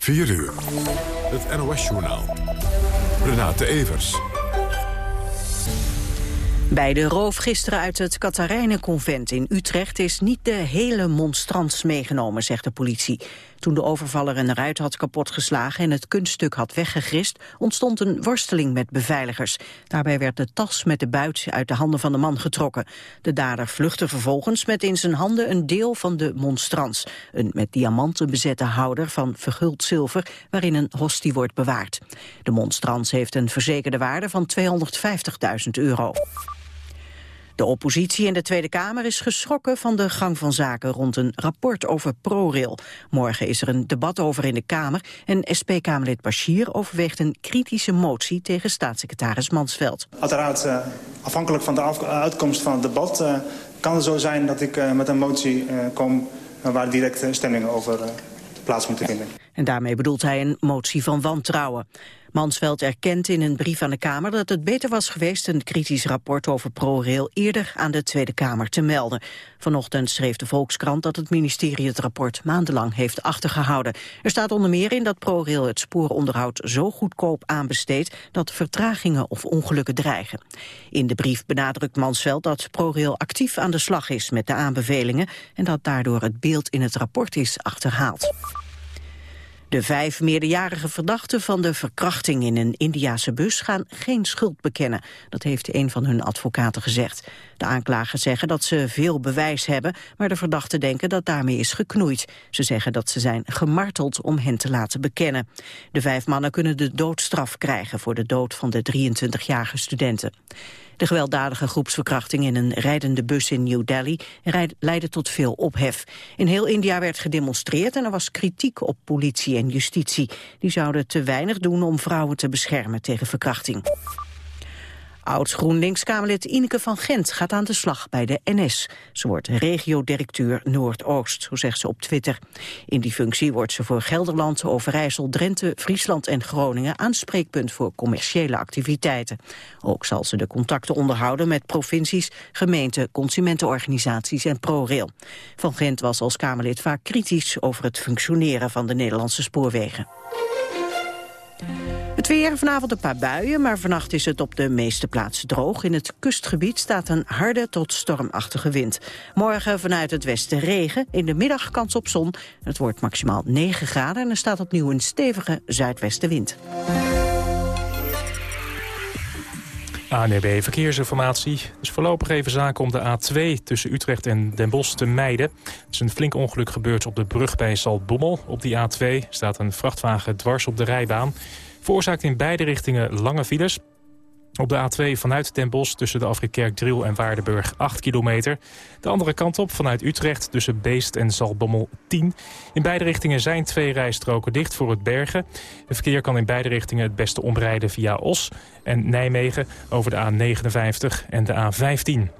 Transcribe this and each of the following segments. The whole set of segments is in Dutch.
4 uur. Het NOS-journaal. Renate Evers. Bij de roof gisteren uit het Katharijnenconvent in Utrecht is niet de hele monstrans meegenomen, zegt de politie. Toen de overvaller een ruit had kapotgeslagen en het kunststuk had weggegrist, ontstond een worsteling met beveiligers. Daarbij werd de tas met de buit uit de handen van de man getrokken. De dader vluchtte vervolgens met in zijn handen een deel van de monstrans. Een met diamanten bezette houder van verguld zilver waarin een hostie wordt bewaard. De monstrans heeft een verzekerde waarde van 250.000 euro. De oppositie in de Tweede Kamer is geschrokken van de gang van zaken rond een rapport over ProRail. Morgen is er een debat over in de Kamer en SP-Kamerlid Bashir overweegt een kritische motie tegen staatssecretaris Mansveld. Uiteraard, uh, afhankelijk van de uitkomst van het debat uh, kan het zo zijn dat ik uh, met een motie kom waar direct stemmingen over plaats moeten vinden. En daarmee bedoelt hij een motie van wantrouwen. Mansveld erkent in een brief aan de Kamer dat het beter was geweest een kritisch rapport over ProRail eerder aan de Tweede Kamer te melden. Vanochtend schreef de Volkskrant dat het ministerie het rapport maandenlang heeft achtergehouden. Er staat onder meer in dat ProRail het spooronderhoud zo goedkoop aanbesteedt dat vertragingen of ongelukken dreigen. In de brief benadrukt Mansveld dat ProRail actief aan de slag is met de aanbevelingen en dat daardoor het beeld in het rapport is achterhaald. De vijf meerderjarige verdachten van de verkrachting in een Indiase bus gaan geen schuld bekennen. Dat heeft een van hun advocaten gezegd. De aanklagers zeggen dat ze veel bewijs hebben, maar de verdachten denken dat daarmee is geknoeid. Ze zeggen dat ze zijn gemarteld om hen te laten bekennen. De vijf mannen kunnen de doodstraf krijgen voor de dood van de 23-jarige studenten. De gewelddadige groepsverkrachting in een rijdende bus in New Delhi leidde tot veel ophef. In heel India werd gedemonstreerd en er was kritiek op politie en justitie. Die zouden te weinig doen om vrouwen te beschermen tegen verkrachting. Oud-GroenLinks-Kamerlid Ineke van Gent gaat aan de slag bij de NS. Ze wordt regiodirecteur Noordoost, zo zegt ze op Twitter. In die functie wordt ze voor Gelderland, Overijssel, Drenthe, Friesland en Groningen aanspreekpunt voor commerciële activiteiten. Ook zal ze de contacten onderhouden met provincies, gemeenten, consumentenorganisaties en ProRail. Van Gent was als Kamerlid vaak kritisch over het functioneren van de Nederlandse spoorwegen. Het weer, vanavond een paar buien, maar vannacht is het op de meeste plaatsen droog. In het kustgebied staat een harde tot stormachtige wind. Morgen vanuit het westen regen, in de middag kans op zon. Het wordt maximaal 9 graden en er staat opnieuw een stevige zuidwestenwind. ANB Verkeersinformatie. Dus voorlopig even zaken om de A2 tussen Utrecht en Den Bosch te mijden. Er is een flink ongeluk gebeurd op de brug bij Zaltbommel. Op die A2 staat een vrachtwagen dwars op de rijbaan. Veroorzaakt in beide richtingen lange files. Op de A2 vanuit Den Bosch tussen de afrit Driel en Waardenburg 8 kilometer. De andere kant op vanuit Utrecht tussen Beest en Zaltbommel 10. In beide richtingen zijn twee rijstroken dicht voor het bergen. Het verkeer kan in beide richtingen het beste omrijden via Os en Nijmegen over de A59 en de A15.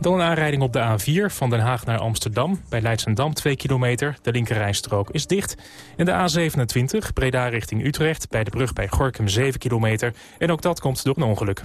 Dan een aanrijding op de A4 van Den Haag naar Amsterdam. Bij Leidsendam 2 kilometer. De linkerrijstrook is dicht. En de A27 Breda richting Utrecht. Bij de brug bij Gorkum 7 kilometer. En ook dat komt door een ongeluk.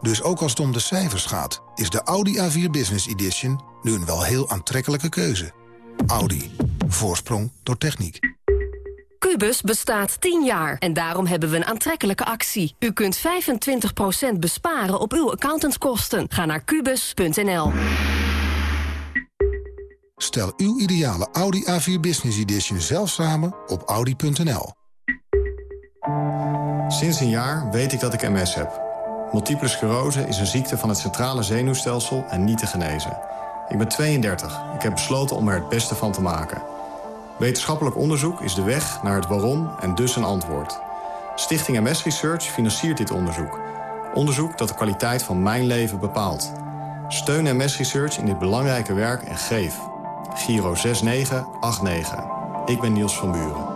Dus ook als het om de cijfers gaat, is de Audi A4 Business Edition nu een wel heel aantrekkelijke keuze. Audi. Voorsprong door techniek. Cubus bestaat 10 jaar en daarom hebben we een aantrekkelijke actie. U kunt 25% besparen op uw accountantskosten. Ga naar kubus.nl. Stel uw ideale Audi A4 Business Edition zelf samen op audi.nl. Sinds een jaar weet ik dat ik MS heb. Multiple sclerose is een ziekte van het centrale zenuwstelsel en niet te genezen. Ik ben 32. Ik heb besloten om er het beste van te maken. Wetenschappelijk onderzoek is de weg naar het waarom en dus een antwoord. Stichting MS Research financiert dit onderzoek. Onderzoek dat de kwaliteit van mijn leven bepaalt. Steun MS Research in dit belangrijke werk en geef. Giro 6989. Ik ben Niels van Buren.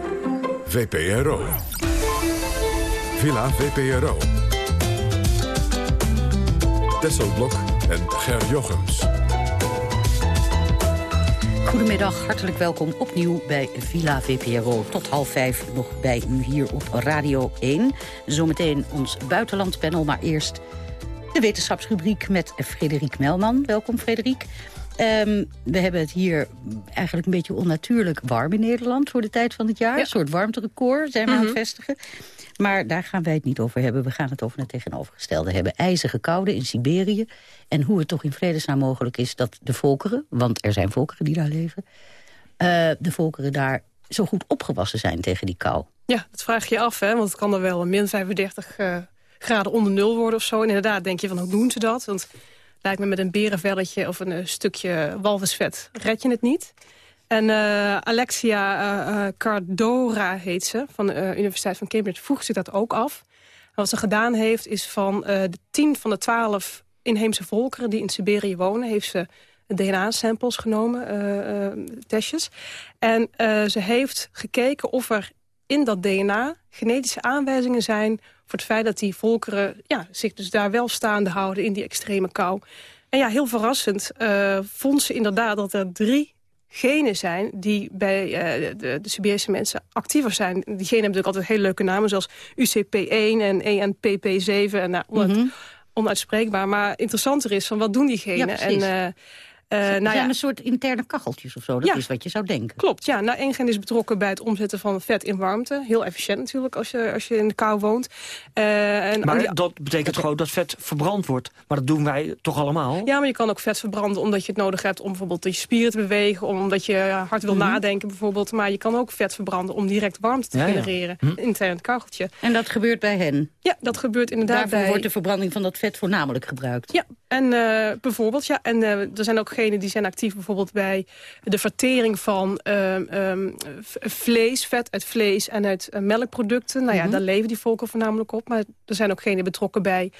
VPRO. Villa VPRO. Tesselblok en Ger Jochems. Goedemiddag, hartelijk welkom opnieuw bij Villa VPRO. Tot half vijf nog bij u hier op Radio 1. Zometeen ons buitenlandpanel, maar eerst de wetenschapsrubriek met Frederik Melman. Welkom Frederik. Um, we hebben het hier eigenlijk een beetje onnatuurlijk warm in Nederland... voor de tijd van het jaar. Een soort warmterecord zijn we aan het mhm. vestigen. Maar daar gaan wij het niet over hebben. We gaan het over het tegenovergestelde hebben. IJzige koude in Siberië. En hoe het toch in vredesnaam mogelijk is dat de volkeren... want er zijn volkeren die daar leven... Uh, de volkeren daar zo goed opgewassen zijn tegen die kou. Ja, dat vraag je af, hè? want het kan er wel min 35 uh, eh, graden onder nul worden of zo. En inderdaad denk je van, hoe doen ze dat? Want lijkt me met een berenvelletje of een, stukje walvisvet red je het niet. En uh, Alexia uh, Cardora heet ze, van de Universiteit van Cambridge, voegt zich dat ook af. Wat ze gedaan heeft, is van de tien van de twaalf inheemse volkeren... die in Siberië wonen, heeft ze DNA-samples genomen, testjes. En ze heeft gekeken of er in dat DNA genetische aanwijzingen zijn voor het feit dat die volkeren ja, zich dus daar wel staande houden in die extreme kou. En ja, heel verrassend uh, vond ze inderdaad dat er drie genen zijn die bij uh, de, de Siberische mensen actiever zijn. Die genen hebben natuurlijk altijd hele leuke namen, zoals UCP1 en ENPP7. En nou, mhm. onuitspreekbaar. Maar interessanter is van wat doen die genen? en, uh, uh, nou zijn ja. een soort interne kacheltjes of zo, dat is wat je zou denken. Klopt, ja. Nou, één gen is betrokken bij het omzetten van vet in warmte. Heel efficiënt natuurlijk als je, als je in de kou woont. Uh, en maar dat betekent gewoon dat vet verbrand wordt. Maar dat doen wij toch allemaal? Ja, maar je kan ook vet verbranden omdat je het nodig hebt... om bijvoorbeeld je spieren te bewegen, omdat je hard wil mhm. nadenken bijvoorbeeld. Maar je kan ook vet verbranden om direct warmte te genereren. Ja. Hm. Intern kacheltje. En dat gebeurt bij hen? Ja, dat gebeurt inderdaad Daarvoor bij... wordt de verbranding van dat vet voornamelijk gebruikt? Ja, en uh, bijvoorbeeld, ja. En er zijn ook die zijn actief bijvoorbeeld bij de vertering van um, um, vlees, vet uit vlees en uit uh, melkproducten. Nou ja, mhm. daar leven die volken voornamelijk op. Maar er zijn ook genen betrokken bij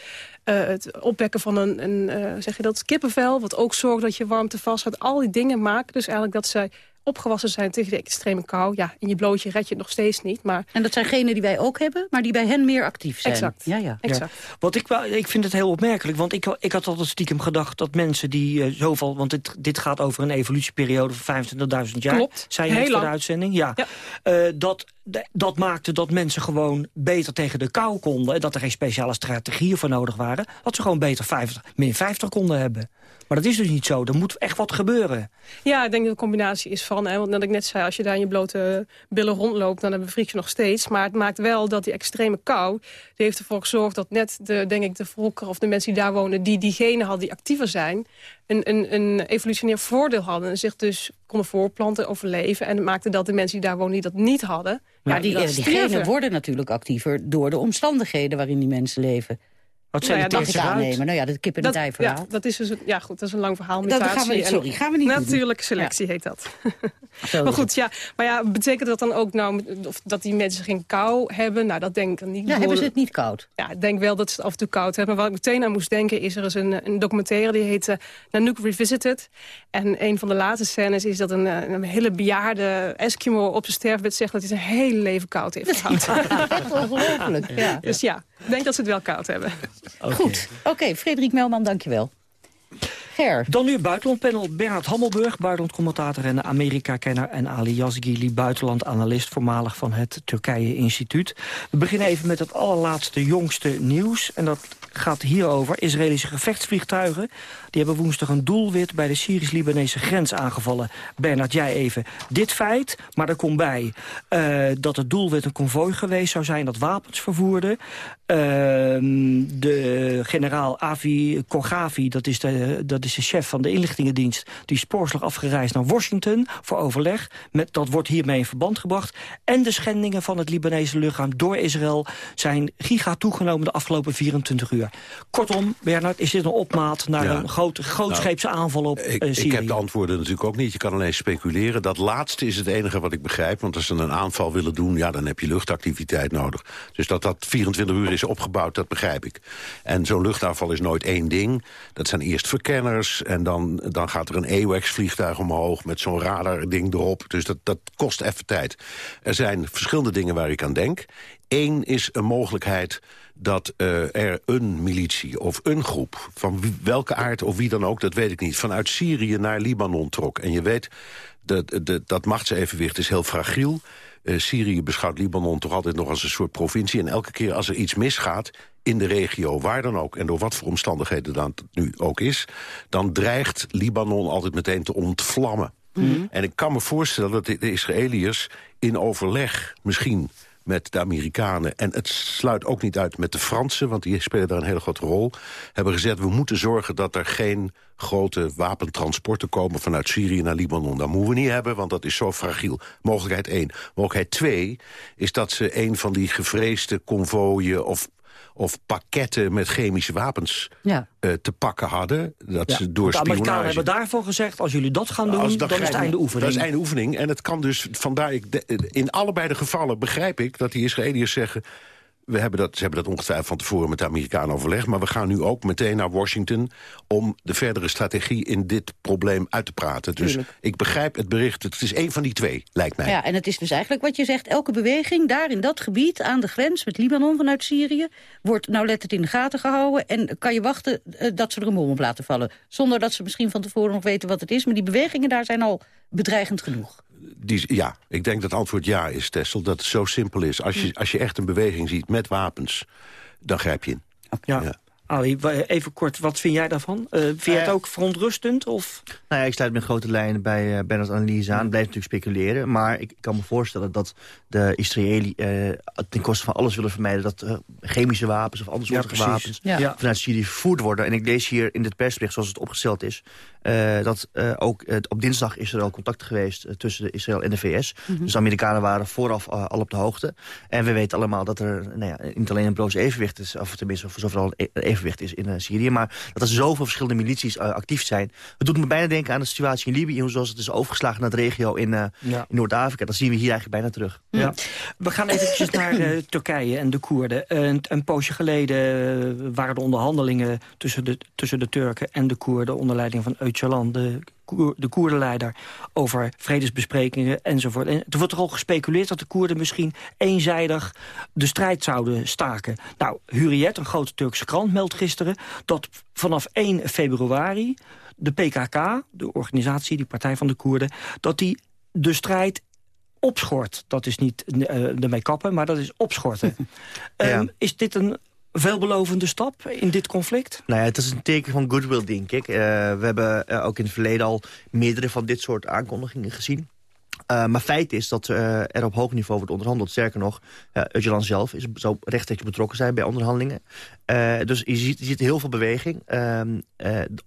uh, het opwekken van een, een uh, zeg je dat, kippenvel. Wat ook zorgt dat je warmte vast gaat. Al die dingen maken dus eigenlijk dat zij opgewassen zijn tegen de extreme kou. Ja, in je blootje red je het nog steeds niet. Maar... En dat zijn genen die wij ook hebben, maar die bij hen meer actief zijn. Exact. Ja, ja. exact. Wat ik, ik vind het heel opmerkelijk, want ik, ik had altijd stiekem gedacht... dat mensen die uh, zoveel... want dit, dit gaat over een evolutieperiode van 25.000 jaar. Klopt. Zei je voor de uitzending? Ja. ja. Uh, dat dat maakte dat mensen gewoon beter tegen de kou konden... en dat er geen speciale strategieën voor nodig waren... dat ze gewoon beter 50, min 50 konden hebben. Maar dat is dus niet zo. Er moet echt wat gebeuren. Ja, ik denk dat het een combinatie is van... Hè, want net ik net zei, als je daar in je blote billen rondloopt... dan bevriek je nog steeds. Maar het maakt wel dat die extreme kou... die heeft ervoor gezorgd dat net de, denk ik, de volkeren... of de mensen die daar wonen, die diegenen hadden die actiever zijn... Een, een, een evolutionair voordeel hadden. En zich dus konden voorplanten, overleven. En het maakte dat de mensen die daar wonen, die dat niet hadden... Maar die, die genen worden natuurlijk actiever door de omstandigheden waarin die mensen leven. Wat zijn nou ja, dat aannemen? Nou ja, dat kip en dat, ei verhaal. Ja, dat is dus een, ja, goed, dat is een lang verhaal. Mutatie dat gaan we niet, sorry, gaan we niet Natuurlijke selectie heet dat. maar goed, ja, maar ja, betekent dat dan ook nou of dat die mensen geen kou hebben? Nou, dat denk ik niet. Ja, hebben ze het niet koud? Ja, ik denk wel dat ze het af en toe koud hebben. Maar wat ik meteen aan moest denken is er is een, een documentaire die heet uh, Nanook Revisited. En een van de laatste scènes is dat een, eh, een hele bejaarde Eskimo op zijn sterfbed zegt dat hij zijn hele leven koud heeft gehad. Dat is ongelooflijk. Ja. Dus ja, ik denk dat ze het wel koud hebben. Goed. Oké, Frederik Melman, dankjewel. Ger. Dan nu buitenlandpanel Bernard Hammelburg, buitenlandcommentator en Amerika-kenner... en Ali Yazgili, buitenlandanalist, voormalig van het Turkije-instituut. We beginnen even met het allerlaatste, jongste nieuws. En dat gaat hierover. Israëlische gevechtsvliegtuigen die hebben woensdag een doelwit bij de Syrisch-Libanese grens aangevallen. Bernard, jij even dit feit, maar er komt bij uh, dat het doelwit een konvooi geweest zou zijn dat wapens vervoerde. Uh, de generaal Avi Kogavi, dat is de, dat is Israëlische chef van de inlichtingendienst... die spoorslag afgereisd naar Washington voor overleg. Met, dat wordt hiermee in verband gebracht. En de schendingen van het Libanese luchtruim door Israël... zijn giga toegenomen de afgelopen 24 uur. Kortom, Bernard, is dit een opmaat naar een groot, grootscheepse nou, aanval op ik, Syrië? Ik heb de antwoorden natuurlijk ook niet. Je kan alleen speculeren. Dat laatste is het enige wat ik begrijp. Want als ze een aanval willen doen, ja, dan heb je luchtactiviteit nodig. Dus dat dat 24 uur is opgebouwd, dat begrijp ik. En zo'n luchtaanval is nooit één ding. Dat zijn eerst verkenners en dan, dan gaat er een AWACS-vliegtuig omhoog... met zo'n radar-ding erop. Dus dat, dat kost even tijd. Er zijn verschillende dingen waar ik aan denk. Eén is een mogelijkheid dat uh, er een militie of een groep... van wie, welke aard of wie dan ook, dat weet ik niet... vanuit Syrië naar Libanon trok. En je weet, de, de, dat machtsevenwicht is heel fragiel. Uh, Syrië beschouwt Libanon toch altijd nog als een soort provincie. En elke keer als er iets misgaat in de regio, waar dan ook... en door wat voor omstandigheden dat nu ook is... dan dreigt Libanon altijd meteen te ontvlammen. Mm. En ik kan me voorstellen dat de Israëliërs in overleg misschien met de Amerikanen. En het sluit ook niet uit met de Fransen, want die spelen daar een hele grote rol. Hebben gezegd, we moeten zorgen dat er geen grote wapentransporten komen vanuit Syrië naar Libanon. Dat moeten we niet hebben, want dat is zo fragiel. Mogelijkheid één. Mogelijkheid twee is dat ze een van die gevreesde konvooien of of pakketten met chemische wapens ja. uh, te pakken hadden. Dat ja, ze door de Amerikanen hebben daarvoor gezegd... als jullie dat gaan doen, dan is het einde oefening. Dat is einde oefening. En het kan dus, vandaar, ik, in allebei de gevallen begrijp ik... dat die Israëliërs zeggen we hebben dat, ze hebben dat ongetwijfeld van tevoren met de Amerikanen overlegd... maar we gaan nu ook meteen naar Washington... om de verdere strategie in dit probleem uit te praten. Dus ik begrijp het bericht, het is één van die twee, lijkt mij. Ja, en het is dus eigenlijk wat je zegt... elke beweging daar in dat gebied aan de grens met Libanon vanuit Syrië... wordt nauwlettend in de gaten gehouden... en kan je wachten uh, dat ze er een bom op laten vallen. Zonder dat ze misschien van tevoren nog weten wat het is. Maar die bewegingen daar zijn al bedreigend genoeg. Die, ja, ik denk dat het antwoord ja is, Tessel. Dat het zo simpel is. Als je, als je echt een beweging ziet met wapens, dan grijp je in. Ja. ja. Ali, even kort, wat vind jij daarvan? Uh, vind jij het ook verontrustend? Of? Nou ja, ik sluit met grote lijnen bij uh, Bernard analyse aan. Blijf natuurlijk speculeren. Maar ik kan me voorstellen dat de Israëli uh, ten koste van alles willen vermijden... dat chemische wapens of andere soorten ja, wapens ja. vanuit Syrië vervoerd worden. En ik lees hier in dit persbericht, zoals het opgesteld is... dat ook op dinsdag is er al contact geweest tussen de Israël en de VS. Mm -hmm. Dus de Amerikanen waren vooraf al op de hoogte. En we weten allemaal dat er nou ja, niet alleen een broos evenwicht is... of tenminste, voor zoveel e-, even evenwicht is in uh, Syrië. Maar dat er zoveel verschillende milities uh, actief zijn. Het doet me bijna denken aan de situatie in Libië... zoals het is overgeslagen naar de regio in, ja. in Noord-Afrika. Dat zien we hier eigenlijk bijna terug. Ja. We gaan eventjes naar Turkije en de Koerden. Een, een poosje geleden waren de onderhandelingen tussen de, tussen de Turken en de Koerden... onder leiding van Öcalan, de de Koerdenleider over vredesbesprekingen enzovoort. En er wordt er al gespeculeerd dat de Koerden misschien eenzijdig de strijd zouden staken. Nou, Hurriyet, een grote Turkse krant, meldt gisteren dat vanaf 1 februari de PKK, de organisatie, die partij van de Koerden, dat die de strijd opschort. Dat is niet uh, ermee kappen, maar dat is opschorten. ja. um, is dit een veelbelovende stap in dit conflict? Nou ja, het is een teken van goodwill, denk ik. Uh, we hebben uh, ook in het verleden al meerdere van dit soort aankondigingen gezien. Uh, maar feit is dat uh, er op hoog niveau wordt onderhandeld. Sterker nog, uh, Öcalan zelf is zo rechtstreeks betrokken zijn bij onderhandelingen. dus je ziet, je ziet heel veel beweging ehm,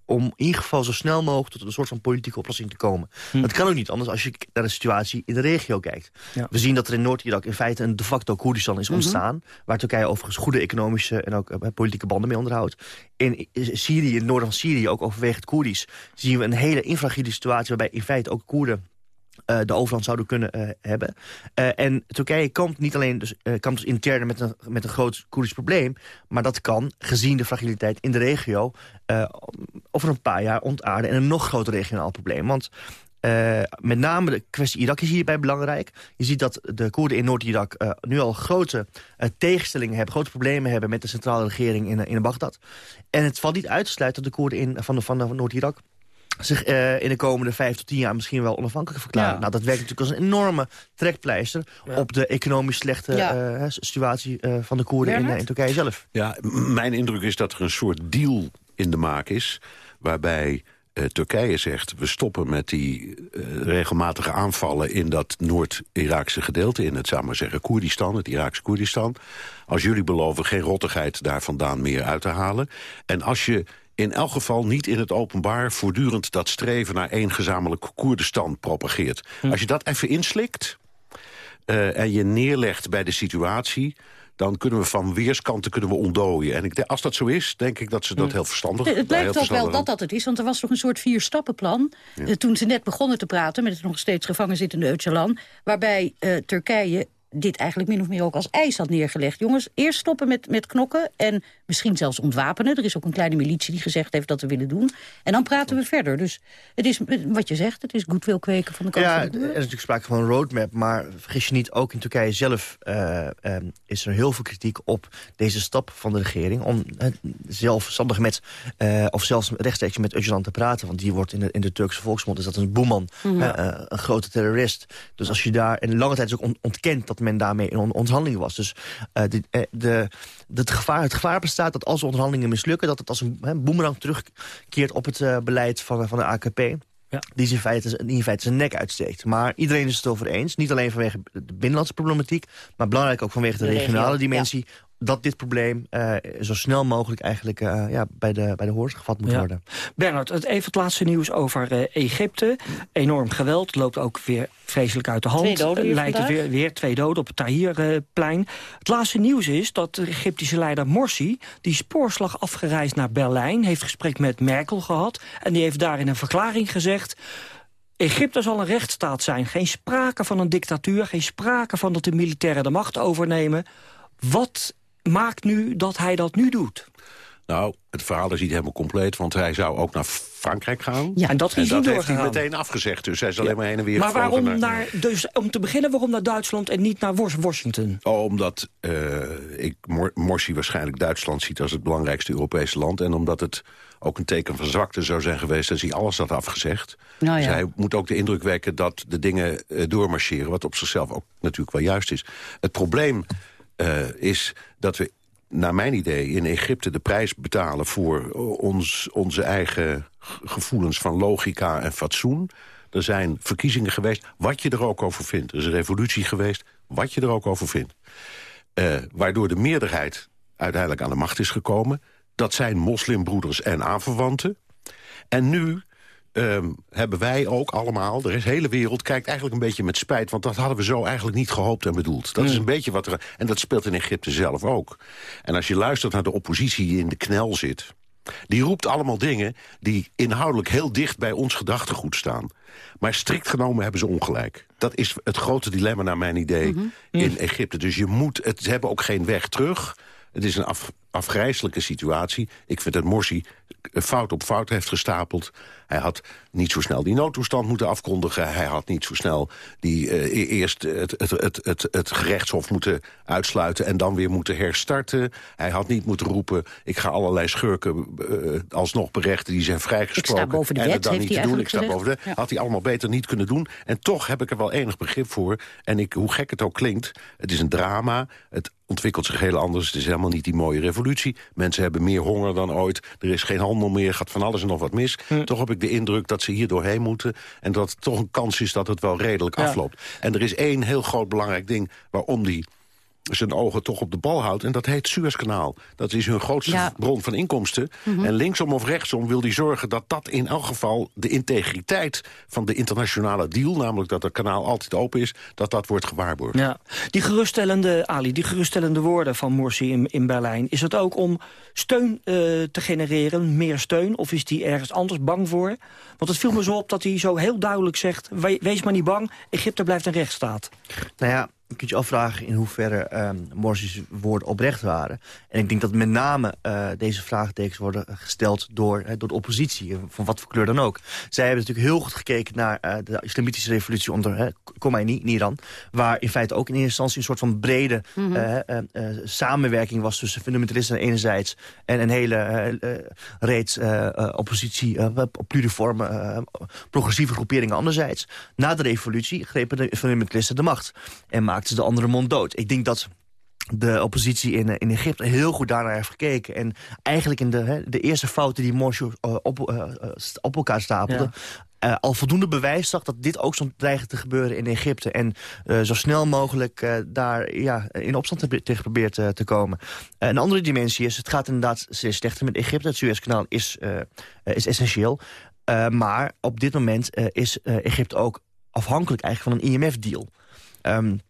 om in ieder geval zo snel mogelijk tot een soort van politieke oplossing te komen. Hm. Dat kan ook niet anders als je naar de situatie in de regio kijkt. Ja. We zien dat er in Noord-Irak in feite een de facto Koerdistan is mhm. ontstaan. Mm -hmm. Waar Turkije overigens goede economische en ook politieke banden mee onderhoudt. In Syrië, in het noorden van Syrië, ook overwegend Koerdisch, zien we een hele infragiele situatie waarbij in feite ook Koerden uh, de overhand zouden kunnen uh, hebben. Uh, en Turkije kampt niet alleen dus, kampt dus intern met een, met een groot Koerdisch probleem... maar dat kan, gezien de fragiliteit in de regio... over een paar jaar ontaarden en een nog groter regionaal probleem. Want met name de kwestie Irak is hierbij belangrijk. Je ziet dat de Koerden in Noord-Irak nu al grote tegenstellingen hebben... grote problemen hebben met de centrale regering in, in Bagdad. En het valt niet uit te sluiten dat de Koerden in, van, de, van Noord-Irak zich uh, in de komende vijf tot tien jaar misschien wel onafhankelijk verklaren. Ja. Nou, dat werkt natuurlijk als een enorme trekpleister... Ja. op de economisch slechte ja. uh, situatie uh, van de Koerden in, in, Turkije zelf. Ja, mijn indruk is dat er een soort deal in de maak is... waarbij Turkije zegt, we stoppen met die regelmatige aanvallen... in dat Noord-Iraakse gedeelte, in het, zou maar zeggen, Koerdistan... het Iraakse Koerdistan. Als jullie beloven geen rottigheid daar vandaan meer uit te halen... en als je in elk geval niet in het openbaar... voortdurend dat streven naar één gezamenlijk Koerdistan propageert. Hm. Als je dat even inslikt eh, en je neerlegt bij de situatie dan kunnen we van weerskanten kunnen we ontdooien. En ik, als dat zo is, denk ik dat ze dat heel verstandig... Het heel lijkt ook wel dat dat het is, want er was toch een soort vierstappenplan... Ja. eh, toen ze net begonnen te praten met het nog steeds gevangen zittende Öcalan... waarbij eh, Turkije dit eigenlijk min of meer ook als eis had neergelegd. Jongens, eerst stoppen met, met knokken en misschien zelfs ontwapenen. Er is ook een kleine militie die gezegd heeft dat we willen doen. En dan praten we verder. Dus het is eh, wat je zegt, het is goodwill kweken van de kant Ja, van er de is boeren. natuurlijk sprake van een roadmap, maar vergis je niet, ook in Turkije zelf eh, eh, is er heel veel kritiek op deze stap van de regering om uh, zelfstandig met, uh, of zelfs rechtstreeks met Öcalan te praten, want die wordt in de, in de Turkse volksmond is dat een boeman, Mhm. uh, een grote terrorist. Dus als je daar, en lange tijd is ook on ontkend dat men daarmee in on onderhandeling was. Dus de, de, de, het, gevaar, het gevaar bestaat dat als de onderhandelingen mislukken, dat het als een he, boemerang terugkeert op het beleid van, van de AKP. Ja. Die in feite, die in feite zijn nek uitsteekt. Maar iedereen is het over eens. Niet alleen vanwege de binnenlandse problematiek... maar belangrijk ook vanwege de, De regionale regio, dimensie... dat dit probleem uh, zo snel mogelijk eigenlijk uh, ja, bij, de, bij de horens gevat moet Ja. worden. Bernard, het, even het laatste nieuws over uh, Egypte. Enorm geweld, loopt ook weer vreselijk uit de hand. Twee doden hier Leidt er weer, weer twee doden op het Tahrirplein. het laatste nieuws is dat de Egyptische leider Morsi... die spoorslag afgereisd naar Berlijn... heeft gesprek met Merkel gehad. En die heeft daar in een verklaring gezegd... Egypte zal een rechtsstaat zijn. Geen sprake van een dictatuur. Geen sprake van dat de militairen de macht overnemen. Wat maakt nu dat hij dat nu doet? Nou, het verhaal is niet helemaal compleet, want hij zou ook naar Frankrijk gaan. Ja, en dat is en niet dat heeft hij meteen afgezegd, dus hij is alleen maar heen en weer Maar waarom naar- naar, dus om te beginnen, waarom naar Duitsland en niet naar Washington? Oh, omdat eh, ik Mor Morsi waarschijnlijk Duitsland ziet als het belangrijkste Europese land. En omdat het ook een teken van zwakte zou zijn geweest als hij alles had afgezegd. Nou Dus ja. hij moet ook de indruk wekken dat de dingen eh, doormarcheren. Wat op zichzelf ook natuurlijk wel juist is. Het probleem eh, is dat we, naar mijn idee, in Egypte de prijs betalen... voor ons, onze eigen gevoelens van logica en fatsoen. Er zijn verkiezingen geweest, wat je er ook over vindt. Er is een revolutie geweest, wat je er ook over vindt. Eh, waardoor de meerderheid uiteindelijk aan de macht is gekomen. Dat zijn moslimbroeders en aanverwanten. En nu ehm, hebben wij ook allemaal, de hele wereld kijkt eigenlijk een beetje met spijt... want dat hadden we zo eigenlijk niet gehoopt en bedoeld. Dat is een beetje wat er... En dat speelt in Egypte zelf ook. En als je luistert naar de oppositie die in de knel zit... die roept allemaal dingen die inhoudelijk heel dicht bij ons gedachtegoed staan. Maar strikt genomen hebben ze ongelijk. Dat is het grote dilemma naar mijn idee in Egypte. Dus je moet, het, ze hebben ook geen weg terug... Het is een af, afgrijzelijke situatie. Ik vind dat Morsi fout op fout heeft gestapeld. Hij had niet zo snel die noodtoestand moeten afkondigen. Hij had niet zo snel die, eh, e- eerst het, het, het, het, het gerechtshof moeten uitsluiten... en dan weer moeten herstarten. Hij had niet moeten roepen... ik ga allerlei schurken eh, alsnog berechten die zijn vrijgesproken. Ik sta boven de en wet, het dan heeft niet hij te doen. Ik sta boven de. Ja. Had hij allemaal beter niet kunnen doen. En toch heb ik er wel enig begrip voor. En ik, hoe gek het ook klinkt, het is een drama. Het ontwikkelt zich heel anders. Het is helemaal niet die mooie revolutie. Mensen hebben meer honger dan ooit. Er is geen handel meer, gaat van alles en nog wat mis. Hm. Toch heb ik de indruk dat ze hier doorheen moeten... en dat het toch een kans is dat het wel redelijk Ja. afloopt. En er is één heel groot belangrijk ding waarom die zijn ogen toch op de bal houdt. En dat heet Suezkanaal. Dat is hun grootste Ja. bron van inkomsten. Mhm. En linksom of rechtsom wil hij zorgen dat dat in elk geval... de integriteit van de internationale deal... namelijk dat het kanaal altijd open is, dat dat wordt gewaarborgd. Ja. Die geruststellende, Ali, die geruststellende woorden van Morsi in, in Berlijn... is het ook om steun eh, te genereren, meer steun? Of is hij ergens anders bang voor? Want het viel me zo op dat hij zo heel duidelijk zegt... "We- wees maar niet bang, Egypte blijft een rechtsstaat. Nou ja, je kunt je afvragen in hoeverre ehm Morsi's woorden oprecht waren. En ik denk dat met name eh, deze vraagtekens worden gesteld door, door de oppositie, eh, van wat voor kleur dan ook. Zij hebben natuurlijk heel goed gekeken naar eh, de islamitische revolutie onder eh, Khomeini in Iran. Waar in feite ook in eerste instantie een soort van brede Mhm. samenwerking was tussen fundamentalisten enerzijds en een hele eh, oppositie, pluriforme, progressieve groeperingen anderzijds. Na de revolutie grepen de fundamentalisten de macht en maakten ze de andere mond dood. Ik denk dat de oppositie in, eh, in Egypte heel goed daarnaar heeft gekeken. En eigenlijk in de, hè, de eerste fouten die Morsi eh, op, eh, op elkaar stapelde... Ja. uh, al voldoende bewijs zag dat dit ook stond dreigen te gebeuren in Egypte. En uh, zo snel mogelijk daar ja, in opstand tegen probeert te komen. een andere dimensie is, het gaat inderdaad steeds slechter met Egypte. Het Suezkanaal is, is essentieel. maar op dit moment is Egypte ook afhankelijk eigenlijk van een IMF-deal. Um,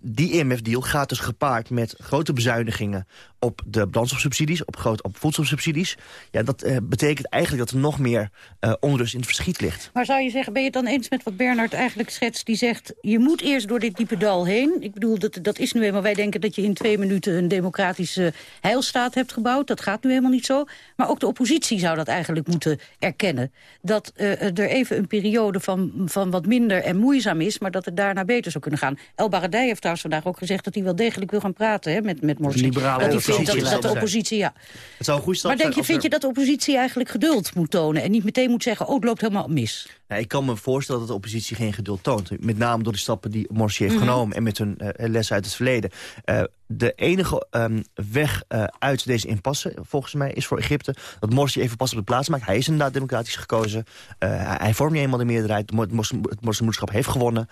die IMF-deal gaat dus gepaard met grote bezuinigingen op de brandstofsubsidies, op, op voedselsubsidies. Ja, dat uh, betekent eigenlijk dat er nog meer uh, onrust in het verschiet ligt. Maar zou je zeggen, ben je het dan eens met wat Bernard eigenlijk schetst? Die zegt, je moet eerst door dit diepe dal heen. Ik bedoel, dat, dat is nu eenmaal, wij denken dat je in twee minuten een democratische heilstaat hebt gebouwd. Dat gaat nu helemaal niet zo. Maar ook de oppositie zou dat eigenlijk moeten erkennen. Dat uh, er even een periode van, van wat minder en moeizaam is, maar dat het daarna beter zou kunnen gaan. El Baradei heeft trouwens vandaag ook gezegd dat hij wel degelijk wil gaan praten hè, met, met Morsi. Liberale dat, dat de oppositie, ja. Het zou een goede stap maar denk je, vind je dat de oppositie eigenlijk geduld moet tonen... en niet meteen moet zeggen, oh, het loopt helemaal mis? Nou, ik kan me voorstellen dat de oppositie geen geduld toont. Met name door de stappen die Morsi heeft mhm. genomen... en met hun uh, lessen uit het verleden. Uh, de enige um, weg uh, uit deze impasse, volgens mij, is voor Egypte... dat Morsi even pas op de plaats maakt. Hij is inderdaad democratisch gekozen. hij vormt niet eenmaal de meerderheid. Het moslimmoederschap heeft gewonnen.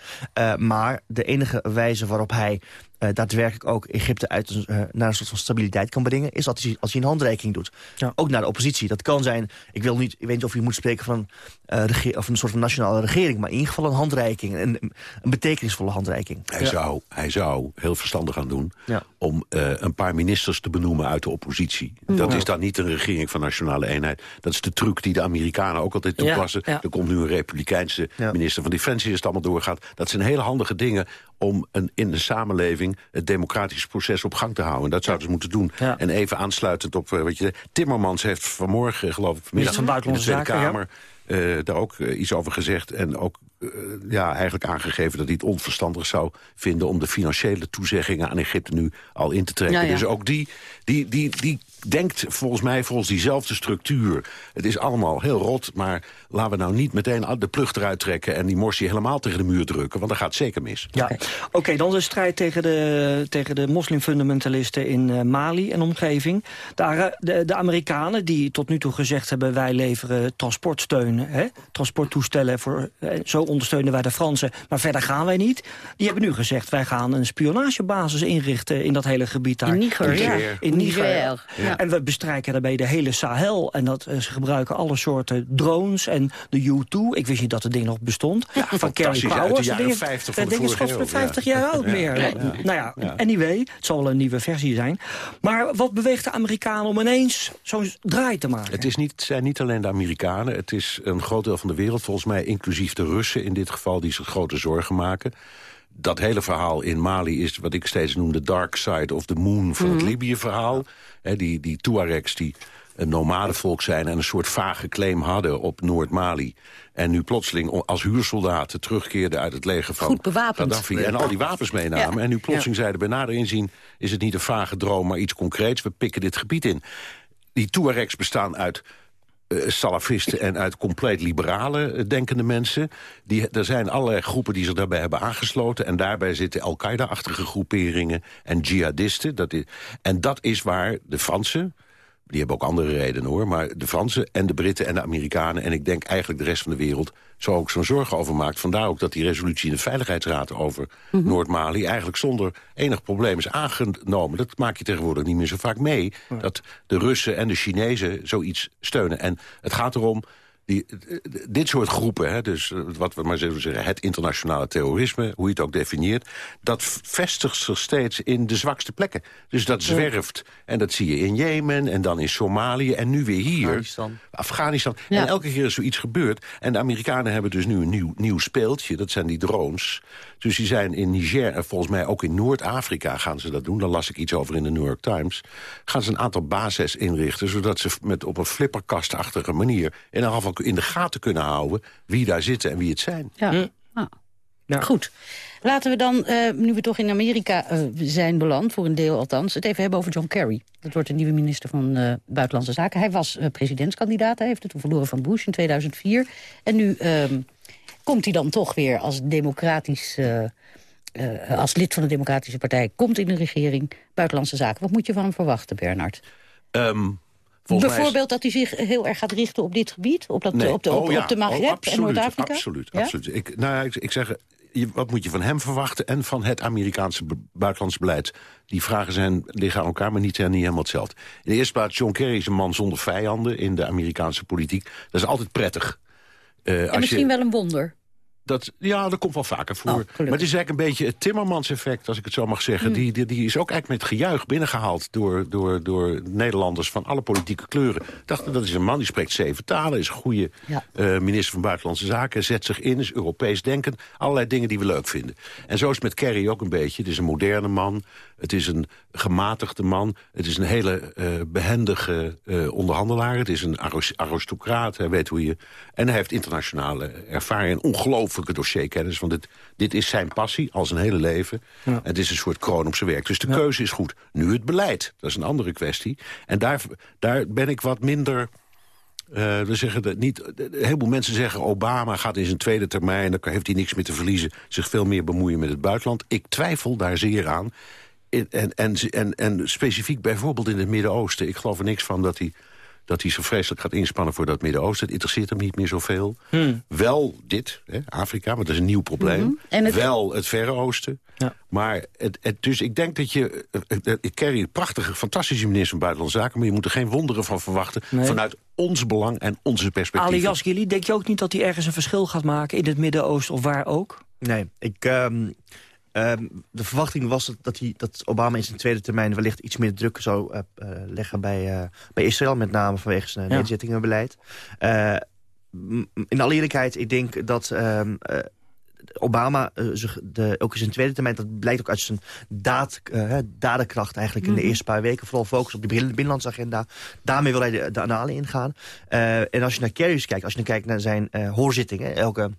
maar de enige wijze waarop hij uh, daadwerkelijk ook Egypte uit, uh, naar een soort van stabiliteit kan brengen... is als hij, als hij een handreiking doet. Ja. Ook naar de oppositie. Dat kan zijn, ik, wil niet, ik weet niet of je moet spreken van, uh, of een soort van nationale regering... maar in ieder geval een handreiking, een, een betekenisvolle handreiking. Hij, zou, hij zou heel verstandig gaan doen ja. om een paar ministers te benoemen uit de oppositie. Dat is dan niet een regering van nationale eenheid. Dat is de truc die de Amerikanen ook altijd toepassen. Er komt nu een republikeinse minister van Defensie... als het allemaal doorgaat. Dat zijn hele handige dingen om een, in de samenleving het democratische proces op gang te houden. Dat zouden ze moeten doen. En even aansluitend op uh, wat je... Timmermans heeft vanmorgen, geloof ik, vanmiddag in de Tweede Kamer... Uh, daar ook uh, iets over gezegd. En ook uh, ja, eigenlijk aangegeven dat hij het onverstandig zou vinden... om de financiële toezeggingen aan Egypte nu al in te trekken. Ja, ja. Dus ook die, die, die, die denkt volgens mij volgens diezelfde structuur. Het is allemaal heel rot, maar laten we nou niet meteen de plucht eruit trekken... en die Morsi helemaal tegen de muur drukken, want dat gaat zeker mis. Ja, oké, dan de strijd tegen de, tegen de moslimfundamentalisten in uh, Mali en omgeving. De, de, de, Amerikanen die tot nu toe gezegd hebben... wij leveren transportsteun, hè, transporttoestellen, voor, eh, zo ondersteunen wij de Fransen... maar verder gaan wij niet. Die hebben nu gezegd, wij gaan een spionagebasis inrichten... in dat hele gebied daar. In Niger, in, ja. In Niger. Ja. En we bestrijken daarbij de hele Sahel. En dat, uh, ze gebruiken alle soorten drones en de U-2. Ik wist niet dat het ding nog bestond. Ja, van Kerry Powers. Uit de 50 van dat ding is gewoon 50 jaar oud meer. Nou ja, anyway, het zal wel een nieuwe versie zijn. Maar wat beweegt de Amerikanen om ineens zo'n draai te maken? Het, is niet, zijn niet alleen de Amerikanen. Het is een groot deel van de wereld, volgens mij inclusief de Russen in dit geval... die zich grote zorgen maken dat hele verhaal in Mali is wat ik steeds noem... de dark side of the moon van het mhm. Libië-verhaal. die, die Tuaregs die een nomadenvolk zijn... en een soort vage claim hadden op Noord-Mali. En nu plotseling als huursoldaten terugkeerden uit het leger van Gaddafi... en al die wapens meenamen. En nu plotseling zeiden bij nader inzien... is het niet een vage droom, maar iets concreets. We pikken dit gebied in. Die Tuaregs bestaan uit salafisten en uit compleet liberale uh, denkende mensen. Die, er zijn allerlei groepen die zich daarbij hebben aangesloten. En daarbij zitten Al-Qaeda-achtige groeperingen en jihadisten. Dat is, en dat is waar de Fransen, die hebben ook andere redenen hoor... maar de Fransen en de Britten en de Amerikanen... en ik denk eigenlijk de rest van de wereld... zo ook zo'n zorgen over maakt. Vandaar ook dat die resolutie in de Veiligheidsraad over mhm. Noord-Mali... eigenlijk zonder enig probleem is aangenomen. Dat maak je tegenwoordig niet meer zo vaak mee... dat de Russen en de Chinezen zoiets steunen. En het gaat erom die, dit soort groepen, hè, dus eh, wat we maar zullen zeggen... het internationale terrorisme, hoe je het ook definieert... dat vestigt zich steeds in de zwakste plekken. Dus dat zwerft. En dat zie je in Jemen en dan in Somalië en nu weer hier. Afghanistan. Afghanistan. En elke keer is zoiets gebeurd. En de Amerikanen hebben dus nu een nieuw, nieuw speeltje. Dat zijn die drones. Dus die zijn in Niger en volgens mij ook in Noord-Afrika gaan ze dat doen. Daar las ik iets over in de New York Times. Gaan ze een aantal bases inrichten... zodat ze met op een flipperkastachtige manier... in ieder geval in de gaten kunnen houden wie daar zitten en wie het zijn. Ja. Hm. Ah. Goed. Laten we dan, uh, nu we toch in Amerika uh, zijn beland, voor een deel althans... het even hebben over John Kerry. Dat wordt de nieuwe minister van uh, Buitenlandse Zaken. Hij was presidentskandidaat, hij heeft het toen verloren van Bush in 2004. En nu ehm, komt hij dan toch weer als democratisch... als lid van de Democratische Partij, komt in de regering Buitenlandse Zaken. Wat moet je van hem verwachten, Bernard? Um, is- Bijvoorbeeld dat hij zich heel erg gaat richten op dit gebied? Op, dat, Nee. op de, op, Oh, ja. op de Maghreb Oh, en absoluut, Noord-Afrika? Absoluut, Ja? absoluut. Ik, nou, ja, ik, ik zeg, je, wat moet je van hem verwachten en van het Amerikaanse bu- buitenlands beleid? Die vragen zijn, liggen aan elkaar, maar niet, zijn niet helemaal hetzelfde. In de eerste plaats, John Kerry is een man zonder vijanden in de Amerikaanse politiek. Dat is altijd prettig. Eh, En misschien je, wel een wonder. Dat, ja, dat komt wel vaker voor. Oh, maar het is eigenlijk een beetje het Timmermans-effect, als ik het zo mag zeggen. Hmm. Die, die, die is ook eigenlijk met gejuich binnengehaald door, door, door Nederlanders van alle politieke kleuren. Dachten, dat is een man die spreekt zeven talen, is een goede Ja. eh, minister van Buitenlandse Zaken, zet zich in, is Europees denkend. Allerlei dingen die we leuk vinden. En zo is het met Kerry ook een beetje. Het is een moderne man, het is een gematigde man, het is een hele eh, behendige eh, onderhandelaar. Het is een aristocraat, hij weet hoe je... En hij heeft internationale ervaring en ongelooflijke dossierkennis. Want dit, dit is zijn passie, al zijn hele leven. En het is een soort kroon op zijn werk. Dus de keuze is goed. Nu het beleid, dat is een andere kwestie. En daar, daar ben ik wat minder... eh, we zeggen dat niet, een heleboel mensen zeggen Obama gaat in zijn tweede termijn... dan heeft hij niks meer te verliezen, zich veel meer bemoeien met het buitenland. Ik twijfel daar zeer aan. En, en, en, en specifiek bijvoorbeeld in het Midden-Oosten. Ik geloof er niks van dat hij, dat hij zo vreselijk gaat inspannen voor dat Midden-Oosten. Het interesseert hem niet meer zoveel. Wel dit, hè, Afrika, maar dat is een nieuw probleem. Mhm. En het- Wel het Verre Oosten. Maar het, het, dus ik denk dat je... eh, eh, Ik Kerry, een prachtige, fantastische minister van Buitenlandse Zaken... maar je moet er geen wonderen van verwachten... Nee. vanuit ons belang en onze perspectieven. Ali Yazgili, denk je ook niet dat hij ergens een verschil gaat maken... in het Midden-Oosten of waar ook? Nee, ik, ehm, ehm, de verwachting was dat, dat, hij, dat Obama in zijn tweede termijn... wellicht iets meer druk zou eh, eh, leggen bij, eh, bij Israël... met name vanwege zijn Ja. m- in alle eerlijkheid, ik denk dat... ehm, eh, Obama, zich de, ook in zijn tweede termijn, dat blijkt ook uit zijn daad, dadenkracht eigenlijk in de Mhm. eerste paar weken. Vooral focus op de binnen- binnenlandse agenda. Daarmee wil hij de, de analen ingaan. En als je naar Kerry's kijkt, als je dan kijkt naar zijn hoorzittingen, elke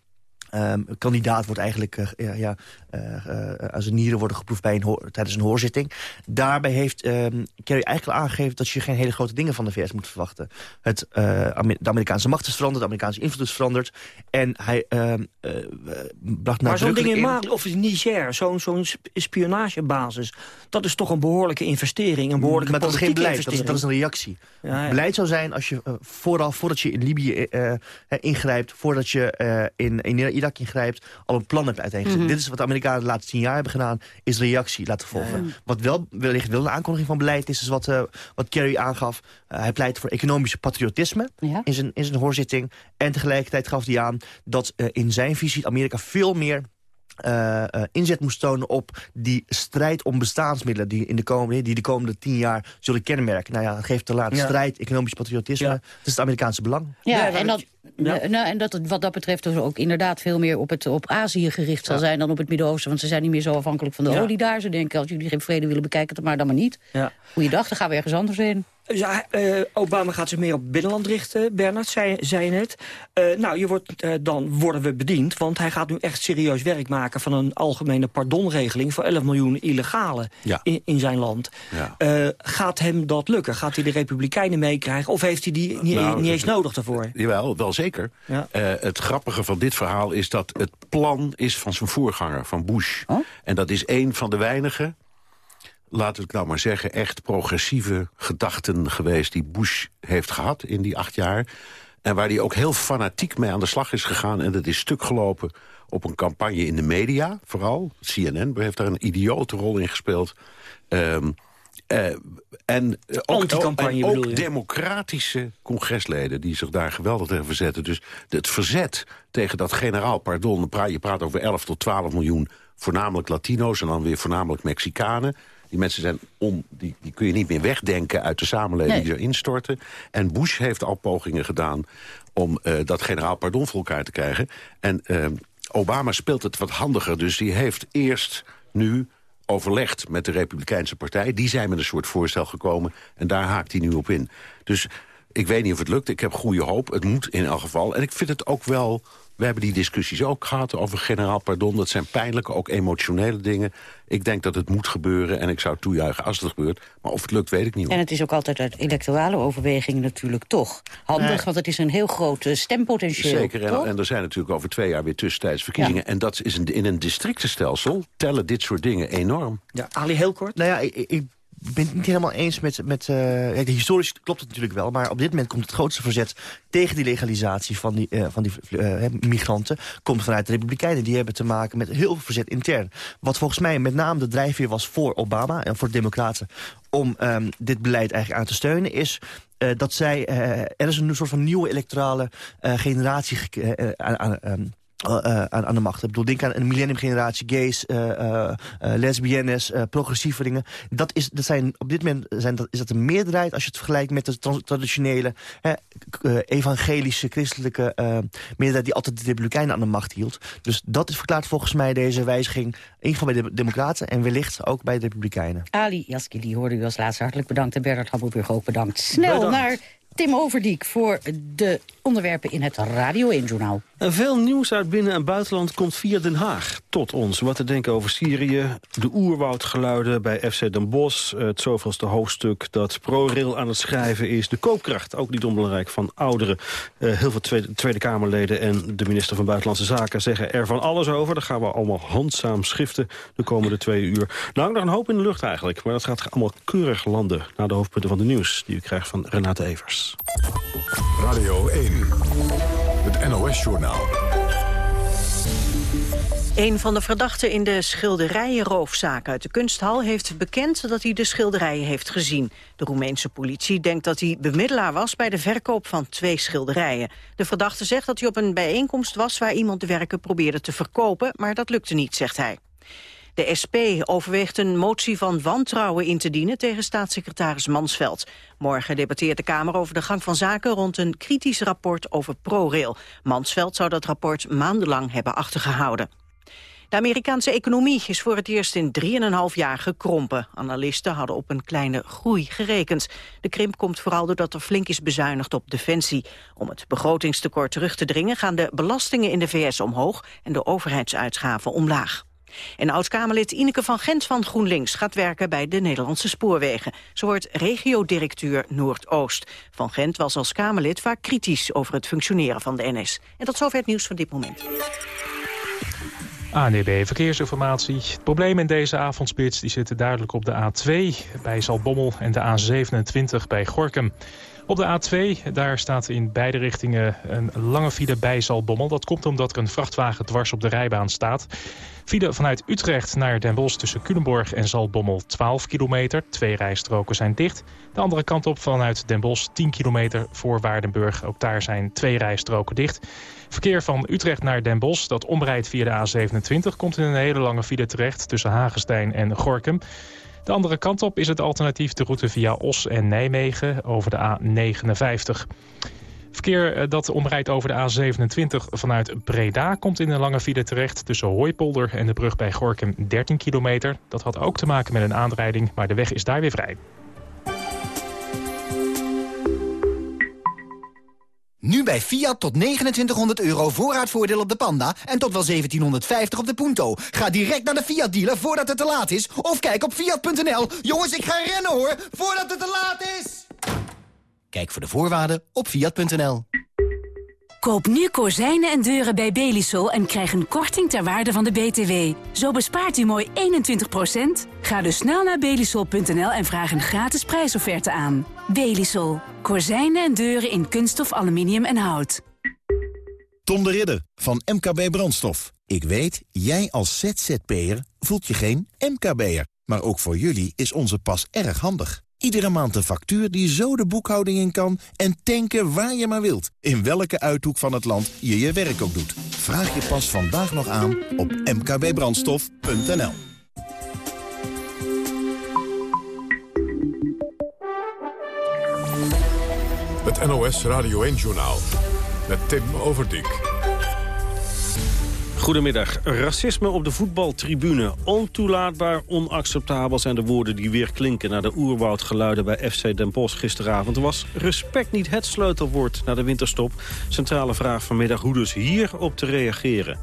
ehm, kandidaat wordt eigenlijk eh, ja, ja, eh, eh, aan zijn nieren worden geproefd bij een tijdens een hoorzitting. Daarbij heeft ehm, Kerry eigenlijk aangegeven dat je geen hele grote dingen van de VS moet verwachten. Het, de Amerikaanse macht is veranderd, de Amerikaanse invloed is veranderd. En hij ehm, eh, bracht Maar zo'n ding in. Mali of in Niger, zo'n zo'n sp- spionagebasis... dat is toch een behoorlijke investering, een behoorlijke maar dat is geen beleid, dat is, dat is een reactie. Ja, ja. Beleid zou zijn als je vooral, voordat je in Libië ingrijpt... voordat je in, in Irak ingrijpt, al een plan hebt uiteengezet. Mhm. Dit is wat de Amerikanen de laatste tien jaar hebben gedaan... is reactie laten volgen. Wat wel wellicht wel een aankondiging van beleid is... is wat, eh, wat Kerry aangaf. Eh, hij pleit voor economische patriotisme Ja. in, zijn, in zijn hoorzitting. En tegelijkertijd gaf hij aan dat eh, in zijn visie... Amerika veel meer eh, eh, inzet moest tonen op die strijd om bestaansmiddelen... die, in de komende, die de komende tien jaar zullen kenmerken. Nou ja, dat geeft te laat Ja. strijd, economisch patriotisme. Ja. Dat is het Amerikaanse belang. Ja, Ja, en, dat, ja. nou, en dat het wat dat betreft dus ook inderdaad veel meer op, het, op Azië gericht zal zijn dan op het Midden-Oosten. Want ze zijn niet meer zo afhankelijk van de Ja. olie daar. Ze denken, als jullie geen vrede willen bekijken, het maar dan maar niet. Ja. Goeiedag, dan gaan we ergens anders heen. Hij- eh, Obama gaat zich meer op binnenland richten, Bernard, zei, zei je net. Eh, nou, je wordt, eh, dan worden we bediend, want hij gaat nu echt serieus werk maken... van een algemene pardonregeling voor 11 miljoen illegalen Ja. in, in zijn land. Ja. Eh, gaat hem dat lukken? Gaat hij de Republikeinen meekrijgen? Of heeft hij die niet, Nou, niet eens nodig daarvoor? Jawel, wel zeker. Ja. Eh, het grappige van dit verhaal is dat het plan is van zijn voorganger, van Bush. Oh? En dat is een van de weinige, laten we het nou maar zeggen... echt progressieve gedachten geweest die Bush heeft gehad in die acht jaar. En waar hij ook heel fanatiek mee aan de slag is gegaan. En dat is stuk gelopen op een campagne in de media, vooral. CNN heeft daar een idiote rol in gespeeld. Ehm, eh, en eh, ook, en ook bedoel je? democratische congresleden die zich daar geweldig tegen verzetten. Dus het verzet tegen dat generaal pardon... je praat over 11 tot 12 miljoen voornamelijk Latino's... en dan weer voornamelijk Mexicanen. Die mensen zijn on, die, die kun je niet meer wegdenken uit de samenleving Nee. die er instorten. En Bush heeft al pogingen gedaan om eh, dat generaal pardon voor elkaar te krijgen. En eh, Obama speelt het wat handiger. Dus die heeft eerst nu overlegd met de Republikeinse Partij. Die zijn met een soort voorstel gekomen en daar haakt hij nu op in. Dus ik weet niet of het lukt. Ik heb goede hoop. Het moet in elk geval. En ik vind het ook wel... We hebben die discussies ook gehad over generaal pardon. Dat zijn pijnlijke, ook emotionele dingen. Ik denk dat het moet gebeuren en ik zou toejuichen als het gebeurt. Maar of het lukt, weet ik niet. hoor. En het is ook altijd uit electorale overwegingen natuurlijk toch handig. Want het is een heel groot eh, stempotentieel. Zeker, en, en er zijn natuurlijk over twee jaar weer tussentijds verkiezingen. En dat is een, in een districtenstelsel tellen dit soort dingen enorm. Ja, Ali, heel kort. Nou ja, ik, ik ben het niet helemaal eens met... met uh, historisch klopt het natuurlijk wel, maar op dit moment komt het grootste verzet tegen die legalisatie van die, uh, van die uh, migranten... komt vanuit de Republikeinen. Die hebben te maken met heel veel verzet intern. Wat volgens mij met name de drijfveer was voor Obama en voor de Democraten... om um, dit beleid eigenlijk aan te steunen, is dat zij... Er is een soort van nieuwe electorale generatie aan, um, uh, aan, aan, de macht. Ik bedoel, denk aan een millenniumgeneratie, gays, uh, uh, lesbiennes, progressievelingen. Dat, is, dat zijn, op dit moment zijn dat, is dat een meerderheid als je het vergelijkt met de traditionele evangelische, christelijke meerderheid die altijd de republikeinen aan de macht hield. Dus dat is verklaart volgens mij deze wijziging in ieder geval bij de democraten en wellicht ook bij de republikeinen. Ali Jaskili hoorde u als laatste hartelijk bedankt en Bernard Hammelburg ook bedankt. Snel bedankt. naar Tim Overdiek voor de onderwerpen in het Radio 1-journaal. Veel nieuws uit binnen- en buitenland komt via Den Haag tot ons. Wat te denken over Syrië, de oerwoudgeluiden bij FC Den Bosch... het zoveelste hoofdstuk dat ProRail aan het schrijven is. De koopkracht, ook niet onbelangrijk, van ouderen. Uh, heel veel tweede, Kamerleden en de minister van Buitenlandse Zaken... zeggen er van alles over. Daar gaan we allemaal handzaam schiften de komende twee uur. Nou, nog een hoop in de lucht eigenlijk. Maar dat gaat allemaal keurig landen... naar de hoofdpunten van de nieuws die u krijgt van Renate Evers. Radio 1, NOS-journaal. Een van de verdachten in de schilderijenroofzaak uit de kunsthal... heeft bekend dat hij de schilderijen heeft gezien. De Roemeense politie denkt dat hij bemiddelaar was... bij de verkoop van twee schilderijen. De verdachte zegt dat hij op een bijeenkomst was... waar iemand de werken probeerde te verkopen, maar dat lukte niet, zegt hij. De SP overweegt een motie van wantrouwen in te dienen tegen staatssecretaris Mansveld. Morgen debatteert de Kamer over de gang van zaken rond een kritisch rapport over ProRail. Mansveld zou dat rapport maandenlang hebben achtergehouden. De Amerikaanse economie is voor het eerst in 3,5 jaar gekrompen. Analisten hadden op een kleine groei gerekend. De krimp komt vooral doordat er flink is bezuinigd op defensie. Om het begrotingstekort terug te dringen gaan de belastingen in de VS omhoog en de overheidsuitgaven omlaag. En oud-Kamerlid Ineke van Gent van GroenLinks gaat werken bij de Nederlandse Spoorwegen. Ze wordt regiodirecteur Noordoost. Van Gent was als Kamerlid vaak kritisch over het functioneren van de NS. En tot zover het nieuws van dit moment. ANEB Verkeersinformatie. Het probleem in deze avondspits die zitten duidelijk op de A2 bij Zalbommel en de A27 bij Gorkum. Op de A2, daar staat in beide richtingen een lange file bij Zalbommel. Dat komt omdat er een vrachtwagen dwars op de rijbaan staat. File vanuit Utrecht naar Den Bosch tussen Culemborg en Zalbommel 12 kilometer. Twee rijstroken zijn dicht. De andere kant op vanuit Den Bosch 10 kilometer voor Waardenburg. Ook daar zijn twee rijstroken dicht. Verkeer van Utrecht naar Den Bosch, dat omrijdt via de A27... komt in een hele lange file terecht tussen Hagestein en Gorkum. De andere kant op is het alternatief de route via Os en Nijmegen over de A59. Verkeer eh, dat omrijdt over de A27 vanuit Breda komt in een lange file terecht... tussen Hooipolder en de brug bij Gorkum 13 kilometer. Dat had ook te maken met een aanrijding, maar de weg is daar weer vrij. Nu bij Fiat tot 2900 euro voorraadvoordeel op de Panda en tot wel 1750 op de Punto. Ga direct naar de Fiat dealer voordat het te laat is of kijk op fiat.nl. Jongens, ik ga rennen hoor, voordat het te laat is. Kijk voor de voorwaarden op fiat.nl. Koop nu kozijnen en deuren bij Belisol en krijg een korting ter waarde van de BTW. Zo bespaart u mooi 21%. Ga dus snel naar belisol.nl en vraag een gratis prijsofferte aan. Belisol. Kozijnen en deuren in kunststof, aluminium en hout. Tom de Ridder van MKB Brandstof. Ik weet, jij als ZZP'er voelt je geen MKB'er. Maar ook voor jullie is onze pas erg handig. Iedere maand een factuur die zo de boekhouding in kan... en tanken waar je maar wilt. In welke uithoek van het land je je werk ook doet. Vraag je pas vandaag nog aan op mkbbrandstof.nl. Het NOS Radio 1-journaal met Tim Overdijk. Goedemiddag. Racisme op de voetbaltribune. Ontoelaatbaar, onacceptabel zijn de woorden die weer klinken... naar de oerwoudgeluiden bij FC Den Bosch gisteravond. Er was respect niet het sleutelwoord naar de winterstop. Centrale vraag vanmiddag hoe dus hierop te reageren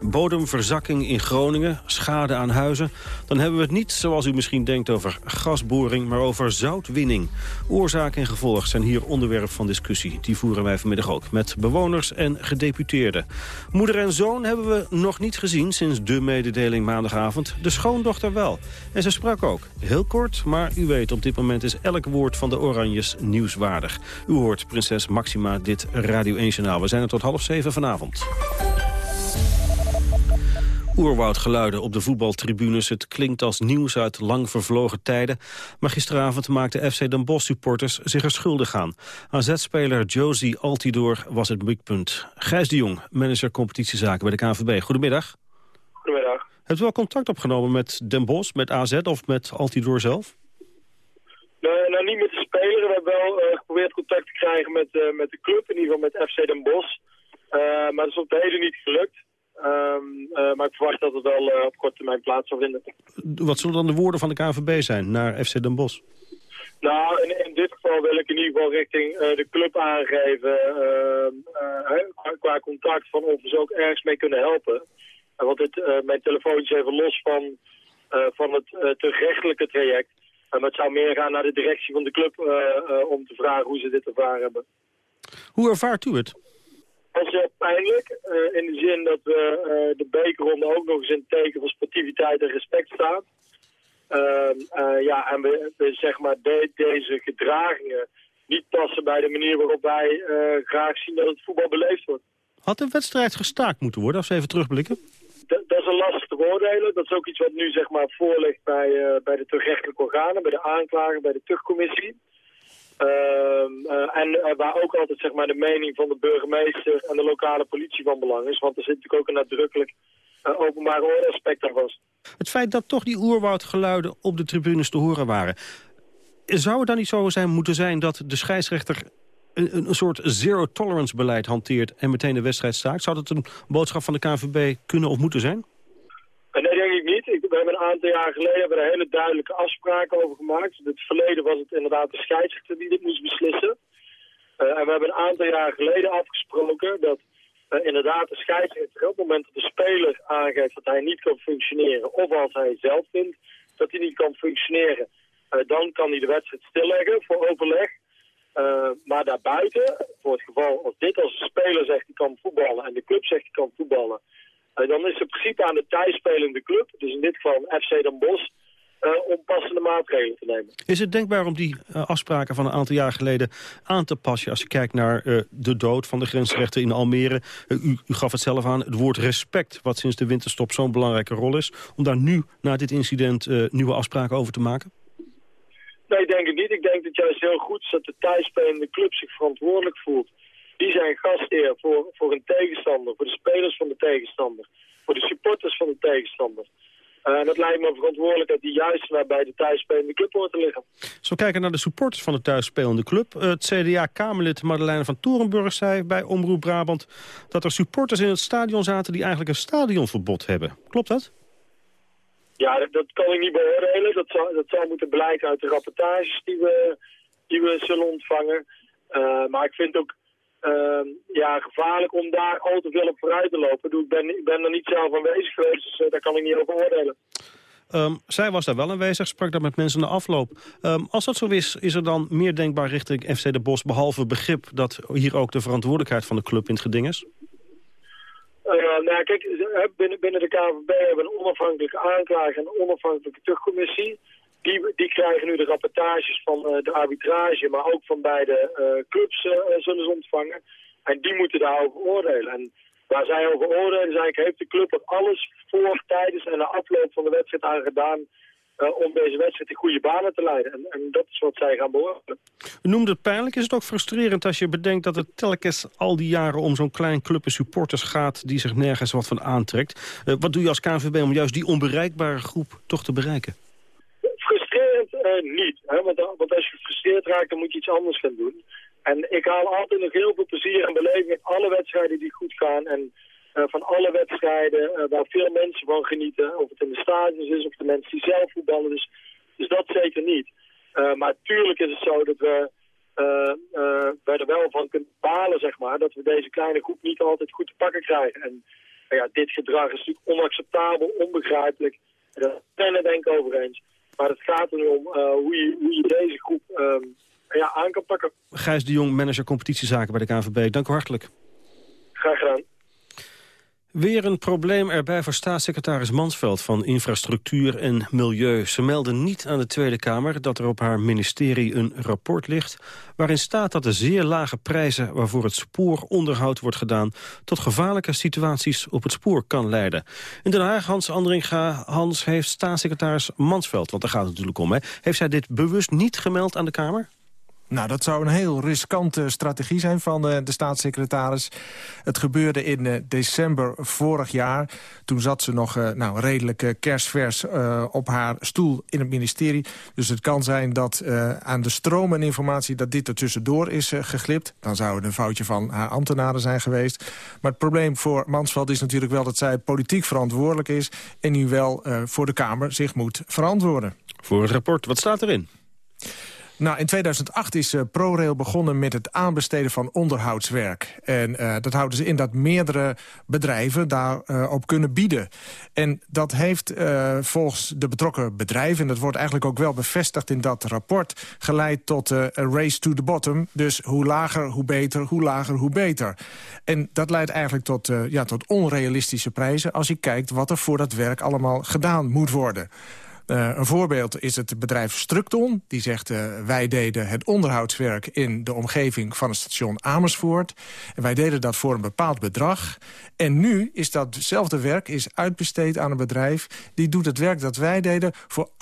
bodemverzakking in Groningen, schade aan huizen... dan hebben we het niet, zoals u misschien denkt, over gasboring... maar over zoutwinning. Oorzaak en gevolg zijn hier onderwerp van discussie. Die voeren wij vanmiddag ook met bewoners en gedeputeerden. Moeder en zoon hebben we nog niet gezien sinds de mededeling maandagavond. De schoondochter wel. En ze sprak ook. Heel kort, maar u weet, op dit moment is elk woord van de Oranjes nieuwswaardig. U hoort prinses Maxima dit Radio 1-journaal. We zijn er tot half zeven vanavond. Oerwoudgeluiden op de voetbaltribunes. Het klinkt als nieuws uit lang vervlogen tijden. Maar gisteravond maakten FC Den Bosch supporters zich er schuldig aan. AZ-speler Josie Altidor was het mikpunt. Gijs de Jong, manager competitiezaken bij de KNVB. Goedemiddag. Goedemiddag. Hebt u wel contact opgenomen met Den Bosch, met AZ of met Altidor zelf? Nee, nou, niet met de speler. We hebben wel uh, geprobeerd contact te krijgen met, uh, met de club, in ieder geval met FC Den Bosch. Uh, maar dat is op de hele niet gelukt. Um, uh, maar ik verwacht dat het wel uh, op korte termijn plaats zal vinden. Wat zullen dan de woorden van de KNVB zijn naar FC Den Bosch? Nou, in, in dit geval wil ik in ieder geval richting uh, de club aangeven... qua, qua, contact van of we ze ook ergens mee kunnen helpen. want dit, mijn telefoon is even los van, van het te rechtelijke traject. maar het zou meer gaan naar de directie van de club om te vragen hoe ze dit ervaren hebben. Hoe ervaart u het? Dat is heel pijnlijk. Uh, in de zin dat we uh, de bekerronde ook nog eens in het teken van sportiviteit en respect staat. Uh, ja, en we, we zeg maar de, deze gedragingen niet passen bij de manier waarop wij graag zien dat het voetbal beleefd wordt. Had de wedstrijd gestaakt moeten worden, als we even terugblikken? Dat is een lastig te beoordelen. Dat is ook iets wat nu zeg maar voor ligt bij, bij de terugrechtelijke organen, bij de aanklager, bij de terugcommissie. Uh, uh, en uh, waar ook altijd zeg maar, de mening van de burgemeester en de lokale politie van belang is. Want er zit natuurlijk ook een nadrukkelijk uh, openbare orde aspect aan vast. Het feit dat toch die oerwoudgeluiden op de tribunes te horen waren... zou het dan niet zo zijn moeten zijn dat de scheidsrechter een, een soort zero-tolerance beleid hanteert... en meteen de wedstrijd staakt? Zou dat een boodschap van de KNVB kunnen of moeten zijn? Nee, denk ik niet. We hebben een aantal jaar geleden hebben er hele duidelijke afspraken over gemaakt. In het verleden was het inderdaad de scheidsrechter die dit moest beslissen. Uh, en we hebben een aantal jaar geleden afgesproken dat uh, inderdaad de scheidsrechter op het moment dat de speler aangeeft dat hij niet kan functioneren... of als hij zelf vindt dat hij niet kan functioneren, uh, dan kan hij de wedstrijd stilleggen voor overleg. maar daarbuiten, voor het geval als dit als een speler zegt hij kan voetballen en de club zegt hij kan voetballen... Uh, dan is het in principe aan de thuisspelende club, dus in dit geval FC Den Bosch, uh, om passende maatregelen te nemen. Is het denkbaar om die uh, afspraken van een aantal jaar geleden aan te passen... als je kijkt naar de dood van de grensrechten in Almere? U, u, gaf het zelf aan, het woord respect, wat sinds de winterstop zo'n belangrijke rol is... om daar nu, na dit incident, nieuwe afspraken over te maken? Nee, ik denk het niet. Ik denk dat juist heel goed is dat de thuisspelende club zich verantwoordelijk voelt die zijn gastheer voor, voor een tegenstander, voor de spelers van de tegenstander, voor de supporters van de tegenstander. Uh, en dat lijkt me een verantwoordelijkheid die juist bij de thuisspelende club hoort te liggen. Als we kijken naar de supporters van de thuisspelende club. Het CDA-Kamerlid Madeleine van Torenburg zei bij Omroep Brabant... dat er supporters in het stadion zaten die eigenlijk een stadionverbod hebben. Klopt dat? Ja, dat, dat kan ik niet beoordelen. Dat zou, dat zou moeten blijken uit de rapportages die we, die we zullen ontvangen. Uh, maar ik vind ook ja, gevaarlijk om daar al te veel op vooruit te lopen. Ik ben, ik ben er niet zelf aanwezig geweest, dus uh, daar kan ik niet over oordelen. Um, zij was daar wel aanwezig, sprak daar met mensen na afloop. Um, als dat zo is, is er dan meer denkbaar richting FC De Bos... behalve begrip dat hier ook de verantwoordelijkheid van de club in het geding is? Uh, nou, kijk, binnen, binnen de KVB hebben we een onafhankelijke aanklager... en een onafhankelijke terugcommissie die, die krijgen nu de rapportages van uh, de arbitrage, maar ook van beide uh, clubs uh, zullen ze ontvangen. En die moeten daarover oordelen. En waar zij over oordelen, is eigenlijk heeft de club er alles voor, tijdens en na afloop van de wedstrijd aan gedaan... om deze wedstrijd in goede banen te leiden. En, en dat is wat zij gaan beoordelen. U noemde het pijnlijk. Is het ook frustrerend als je bedenkt dat het telkens al die jaren om zo'n klein clubje supporters gaat die zich nergens wat van aantrekt? wat doe je als KNVB om juist die onbereikbare groep toch te bereiken? Niet. Hè? Want, als je gefrustreerd raakt, dan moet je iets anders gaan doen. En ik haal altijd nog heel veel plezier en beleving in alle wedstrijden die goed gaan. En uh, van alle wedstrijden uh, waar veel mensen van genieten. Of het in de stadions is, of de mensen die zelf voetballen. Dus, dus dat zeker niet. maar tuurlijk is het zo dat we wij er wel van kunnen balen, zeg maar. Dat we deze kleine groep niet altijd goed te pakken krijgen. En ja, dit gedrag is natuurlijk onacceptabel, onbegrijpelijk. Daar zijn het denk ik over eens. Maar het gaat er nu om uh, hoe, je, hoe je deze groep um, ja, aan kan pakken. Gijs de Jong, manager competitiezaken bij de KNVB. Dank u hartelijk. Weer een probleem erbij voor staatssecretaris Mansveld van Infrastructuur en Milieu. Ze melden niet aan de Tweede Kamer dat er op haar ministerie een rapport ligt... waarin staat dat de zeer lage prijzen waarvoor het spooronderhoud wordt gedaan... tot gevaarlijke situaties op het spoor kan leiden. In Den Haag, Hans Andringa, Hans, heeft staatssecretaris Mansveld... want daar gaat het natuurlijk om, hè, heeft zij dit bewust niet gemeld aan de Kamer? Nou, dat zou een heel riskante strategie zijn van de, de staatssecretaris. Het gebeurde in uh, december vorig jaar. Toen zat ze nog uh, nou, redelijk uh, kerstvers op haar stoel in het ministerie. Dus het kan zijn dat aan de stroom en informatie... dat dit er tussendoor is geglipt. Dan zou het een foutje van haar ambtenaren zijn geweest. Maar het probleem voor Mansveld is natuurlijk wel... dat zij politiek verantwoordelijk is... en nu wel voor de Kamer zich moet verantwoorden. Voor het rapport, wat staat erin? Nou, in 2008 is uh, ProRail begonnen met het aanbesteden van onderhoudswerk. En uh, dat houden ze in dat meerdere bedrijven daarop uh, op kunnen bieden. En dat heeft volgens de betrokken bedrijven... en dat wordt eigenlijk ook wel bevestigd in dat rapport... geleid tot een race to the bottom. Dus hoe lager, hoe beter, hoe lager, hoe beter. En dat leidt eigenlijk tot, ja, tot onrealistische prijzen... als je kijkt wat er voor dat werk allemaal gedaan moet worden. Uh, een voorbeeld is het bedrijf Structon. Die zegt, uh, wij deden het onderhoudswerk in de omgeving van het station Amersfoort. En wij deden dat voor een bepaald bedrag. En nu is datzelfde werk is uitbesteed aan een bedrijf... die doet het werk dat wij deden voor 18%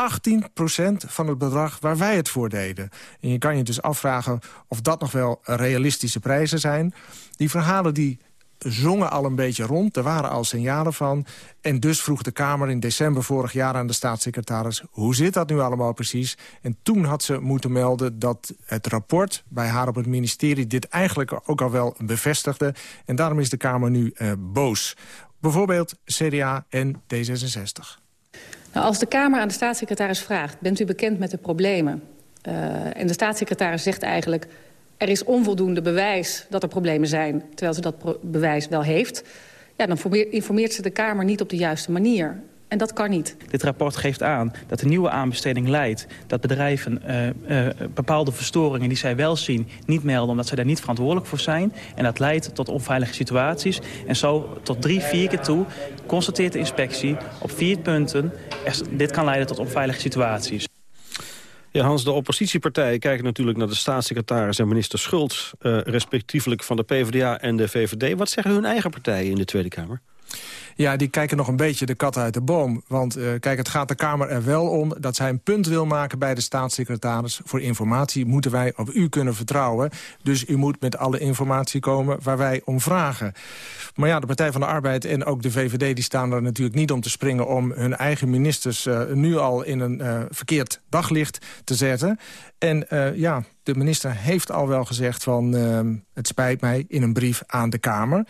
van het bedrag waar wij het voor deden. En je kan je dus afvragen of dat nog wel realistische prijzen zijn. Die verhalen die zongen al een beetje rond. Er waren al signalen van. En dus vroeg de Kamer in december vorig jaar aan de staatssecretaris... hoe zit dat nu allemaal precies? En toen had ze moeten melden dat het rapport bij haar op het ministerie... dit eigenlijk ook al wel bevestigde. En daarom is de Kamer nu uh, boos. Bijvoorbeeld CDA en D66. Nou, als de Kamer aan de staatssecretaris vraagt... bent u bekend met de problemen? Uh, en de staatssecretaris zegt eigenlijk er is onvoldoende bewijs dat er problemen zijn... terwijl ze dat bewijs wel heeft... Ja, dan informeert ze de Kamer niet op de juiste manier. En dat kan niet. Dit rapport geeft aan dat de nieuwe aanbesteding leidt... dat bedrijven uh, uh, bepaalde verstoringen die zij wel zien niet melden... omdat zij daar niet verantwoordelijk voor zijn. En dat leidt tot onveilige situaties. En zo tot drie, vier keer toe constateert de inspectie op vier punten... Dit kan leiden tot onveilige situaties. Ja, Hans, de oppositiepartijen kijken natuurlijk naar de staatssecretaris en minister Schultz... Uh, respectievelijk van de PvdA en de VVD. Wat zeggen hun eigen partijen in de Tweede Kamer? Ja, die kijken nog een beetje de kat uit de boom. Want uh, kijk, het gaat de Kamer er wel om dat zij een punt wil maken bij de staatssecretaris. Voor informatie moeten wij op u kunnen vertrouwen. Dus u moet met alle informatie komen waar wij om vragen. Maar ja, de Partij van de Arbeid en ook de VVD... die staan er natuurlijk niet om te springen... om hun eigen ministers uh, nu al in een uh, verkeerd daglicht te zetten. En ja, de minister heeft al wel gezegd van... het spijt mij in een brief aan de Kamer.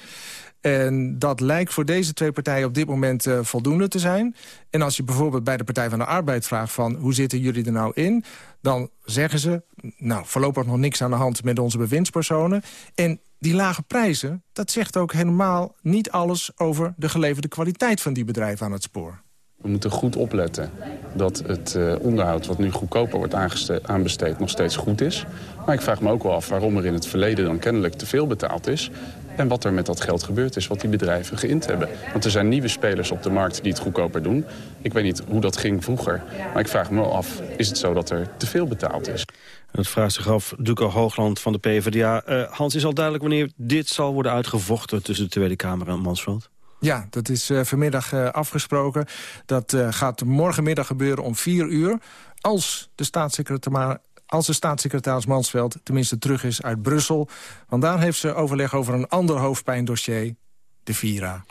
En dat lijkt voor deze twee partijen op dit moment uh, voldoende te zijn. En als je bijvoorbeeld bij de Partij van de Arbeid vraagt van... hoe zitten jullie er nou in? Dan zeggen ze, nou, voorlopig nog niks aan de hand met onze bewindspersonen. En die lage prijzen, dat zegt ook helemaal niet alles... over de geleverde kwaliteit van die bedrijven aan het spoor. We moeten goed opletten dat het uh, onderhoud wat nu goedkoper wordt aanbesteed nog steeds goed is. Maar ik vraag me ook wel af waarom er in het verleden dan kennelijk te veel betaald is. En wat er met dat geld gebeurd is, wat die bedrijven geïnd hebben. Want er zijn nieuwe spelers op de markt die het goedkoper doen. Ik weet niet hoe dat ging vroeger. Maar ik vraag me wel af, is het zo dat er te veel betaald is? Het vraagt zich af Duco Hoogland van de PvdA. Eh, Hans, is al duidelijk wanneer dit zal worden uitgevochten... tussen de Tweede Kamer en Mansveld? Ja, dat is uh, vanmiddag uh, afgesproken. Dat uh, gaat morgenmiddag gebeuren om vier uur. Als de staatssecretaris als de staatssecretaris Mansveld tenminste terug is uit Brussel. Want daar heeft ze overleg over een ander hoofdpijndossier, de Vira.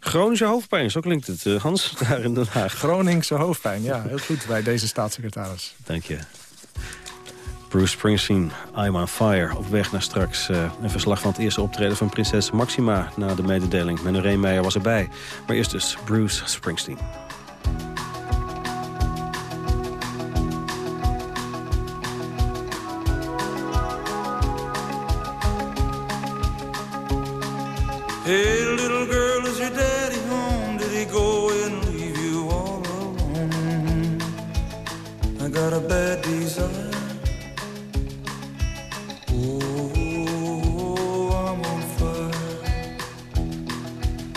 Chronische hoofdpijn, zo klinkt het, Hans, daar in Den Haag. Groningse hoofdpijn, ja, heel goed bij deze staatssecretaris. Dank je. Bruce Springsteen, I'm on Fire. Op weg naar straks uh, een verslag van het eerste optreden van prinses Maxima... na de mededeling. Menno Reemeijer was erbij. Maar eerst dus Bruce Springsteen. Hey little girl, is your daddy home? Did he go and leave you all alone? I got a bad desire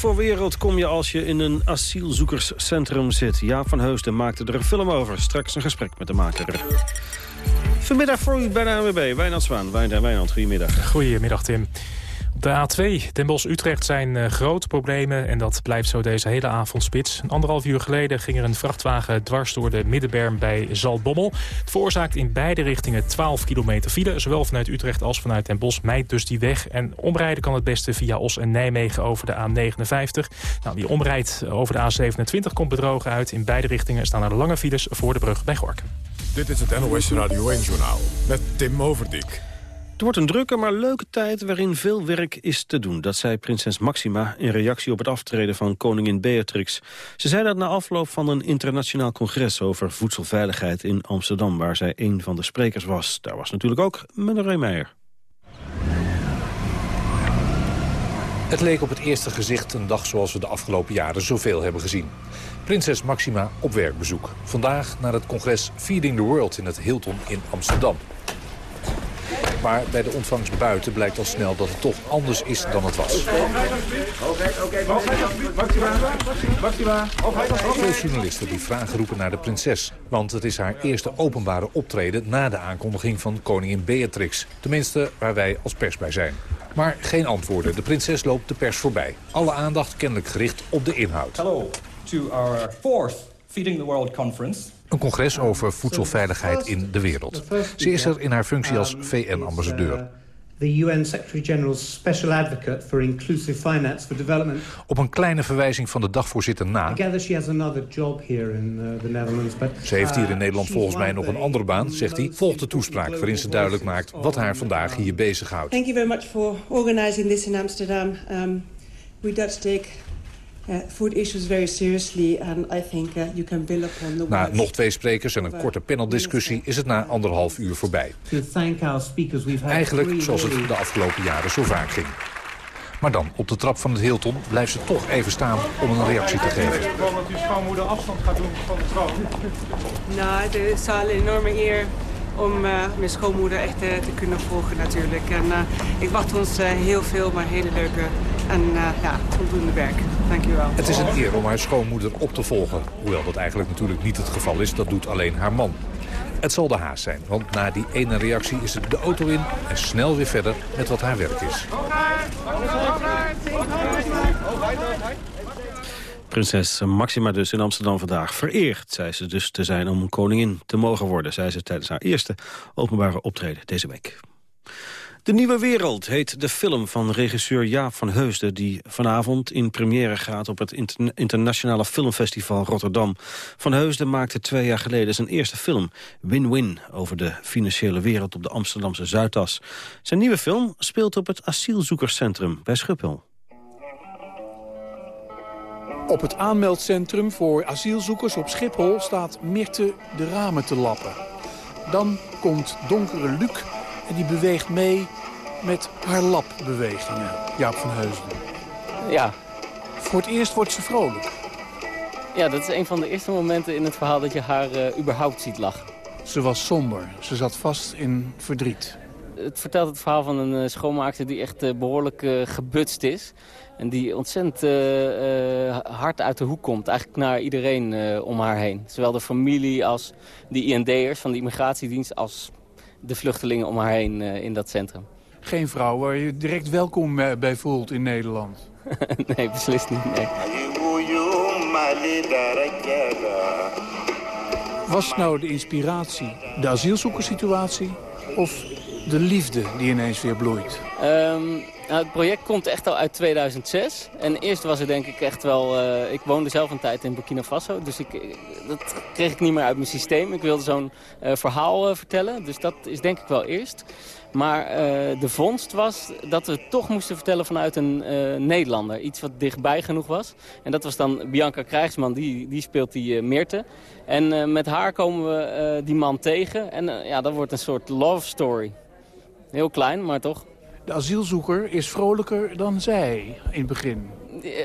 Voor wereld kom je als je in een asielzoekerscentrum zit? Jaap van Heusden maakte er een film over. Straks een gesprek met de maker. Vanmiddag voor u bij de AWB. Wijnand Zwaan. Wijnand, Wijnand, goedemiddag. Goedemiddag, Tim. De A2 Den Bosch-Utrecht zijn eh, grote problemen en dat blijft zo deze hele avond spits. Een anderhalf uur geleden ging er een vrachtwagen dwars door de middenberm bij Zaltbommel. Het veroorzaakt in beide richtingen 12 kilometer file. Zowel vanuit Utrecht als vanuit Den Bosch mijt dus die weg. En omrijden kan het beste via Os en Nijmegen over de A59. Nou, die omrijdt over de A27 komt bedrogen uit. In beide richtingen staan er lange files voor de brug bij Gorkum. Dit is het NOS Radio 1-journaal met Tim Overdijk. Het wordt een drukke, maar leuke tijd waarin veel werk is te doen. Dat zei prinses Maxima in reactie op het aftreden van koningin Beatrix. Ze zei dat na afloop van een internationaal congres over voedselveiligheid in Amsterdam... waar zij een van de sprekers was. Daar was natuurlijk ook meneer Meijer. Het leek op het eerste gezicht een dag zoals we de afgelopen jaren zoveel hebben gezien. Prinses Maxima op werkbezoek. Vandaag naar het congres Feeding the World in het Hilton in Amsterdam. Maar bij de ontvangst buiten blijkt al snel dat het toch anders is dan het was. Veel journalisten die vragen roepen naar de prinses. Want het is haar eerste openbare optreden na de aankondiging van koningin Beatrix. Tenminste, waar wij als pers bij zijn. Maar geen antwoorden. De prinses loopt de pers voorbij. Alle aandacht kennelijk gericht op de inhoud. Hello to our fourth Feeding the World conference. Een congres over voedselveiligheid in de wereld. Ze is er in haar functie als VN-ambassadeur. The UN Secretary-General's Special Advocate for Inclusive Finance for Development. Op een kleine verwijzing van de dagvoorzitter na... I gather she has another job here in uh, the Netherlands, but, Ze heeft hier in uh, Nederland volgens mij nog een andere baan, zegt hij. Volgt de toespraak waarin ze duidelijk maakt wat haar vandaag hier bezighoudt. Thank you very much for organizing this in Amsterdam. Um, we Dutch take uh, food issues very seriously and I think uh, you can build upon the Na nog twee sprekers en een korte paneldiscussie is het na anderhalf uur voorbij. Eigenlijk zoals het de afgelopen jaren zo vaak ging. Maar dan, op de trap van het Hilton, blijft ze toch even staan om een reactie te geven. gewoon dat uw schoonmoeder afstand gaat doen van de troon. Nou, het is al een enorme eer om uh, mijn schoonmoeder echt uh, te kunnen volgen natuurlijk. En uh, ik wacht ons uh, heel veel, maar hele leuke en uh, ja, voldoende werk. Dank u wel. Het is een eer om haar schoonmoeder op te volgen. Hoewel dat eigenlijk natuurlijk niet het geval is, dat doet alleen haar man. Het zal de haast zijn, want na die ene reactie is het de auto in... en snel weer verder met wat haar werk is. Prinses Maxima dus in Amsterdam vandaag vereerd, zei ze dus te zijn om koningin te mogen worden, zei ze tijdens haar eerste openbare optreden deze week. De Nieuwe Wereld heet de film van regisseur Jaap van Heusden... die vanavond in première gaat op het Inter Internationale Filmfestival Rotterdam. Van Heusden maakte twee jaar geleden zijn eerste film, Win-Win... over de financiële wereld op de Amsterdamse Zuidas. Zijn nieuwe film speelt op het asielzoekerscentrum bij Schiphol. Op het aanmeldcentrum voor asielzoekers op Schiphol staat Mirte de ramen te lappen. Dan komt donkere Luc en die beweegt mee met haar lapbewegingen. Jaap van Heusden. Ja. Voor het eerst wordt ze vrolijk. Ja, dat is een van de eerste momenten in het verhaal dat je haar uh, überhaupt ziet lachen. Ze was somber. Ze zat vast in verdriet. Het vertelt het verhaal van een uh, schoonmaakster die echt uh, behoorlijk gebutst is. En die ontzettend hard uit de hoek komt. Eigenlijk naar iedereen om haar heen. Zowel de familie als de IND'ers van de immigratiedienst... als de vluchtelingen om haar heen in dat centrum. Geen vrouw waar je direct welkom bij voelt in Nederland? nee, beslist niet. Nee. Was nou de inspiratie de asielzoekerssituatie of de liefde die ineens weer bloeit? Um, nou, het project komt echt al uit 2006. En eerst was het denk ik echt wel... Uh, ik woonde zelf een tijd in Burkina Faso. Dus ik, dat kreeg ik niet meer uit mijn systeem. Ik wilde zo'n uh, verhaal vertellen. Dus dat is denk ik wel eerst. Maar de vondst was dat we het toch moesten vertellen vanuit een Nederlander. Iets wat dichtbij genoeg was. En dat was dan Bianca Krijgsman, die, die speelt die Meerte. En met haar komen we die man tegen. En ja, dat wordt een soort love story. Heel klein, maar toch. De asielzoeker is vrolijker dan zij in het begin.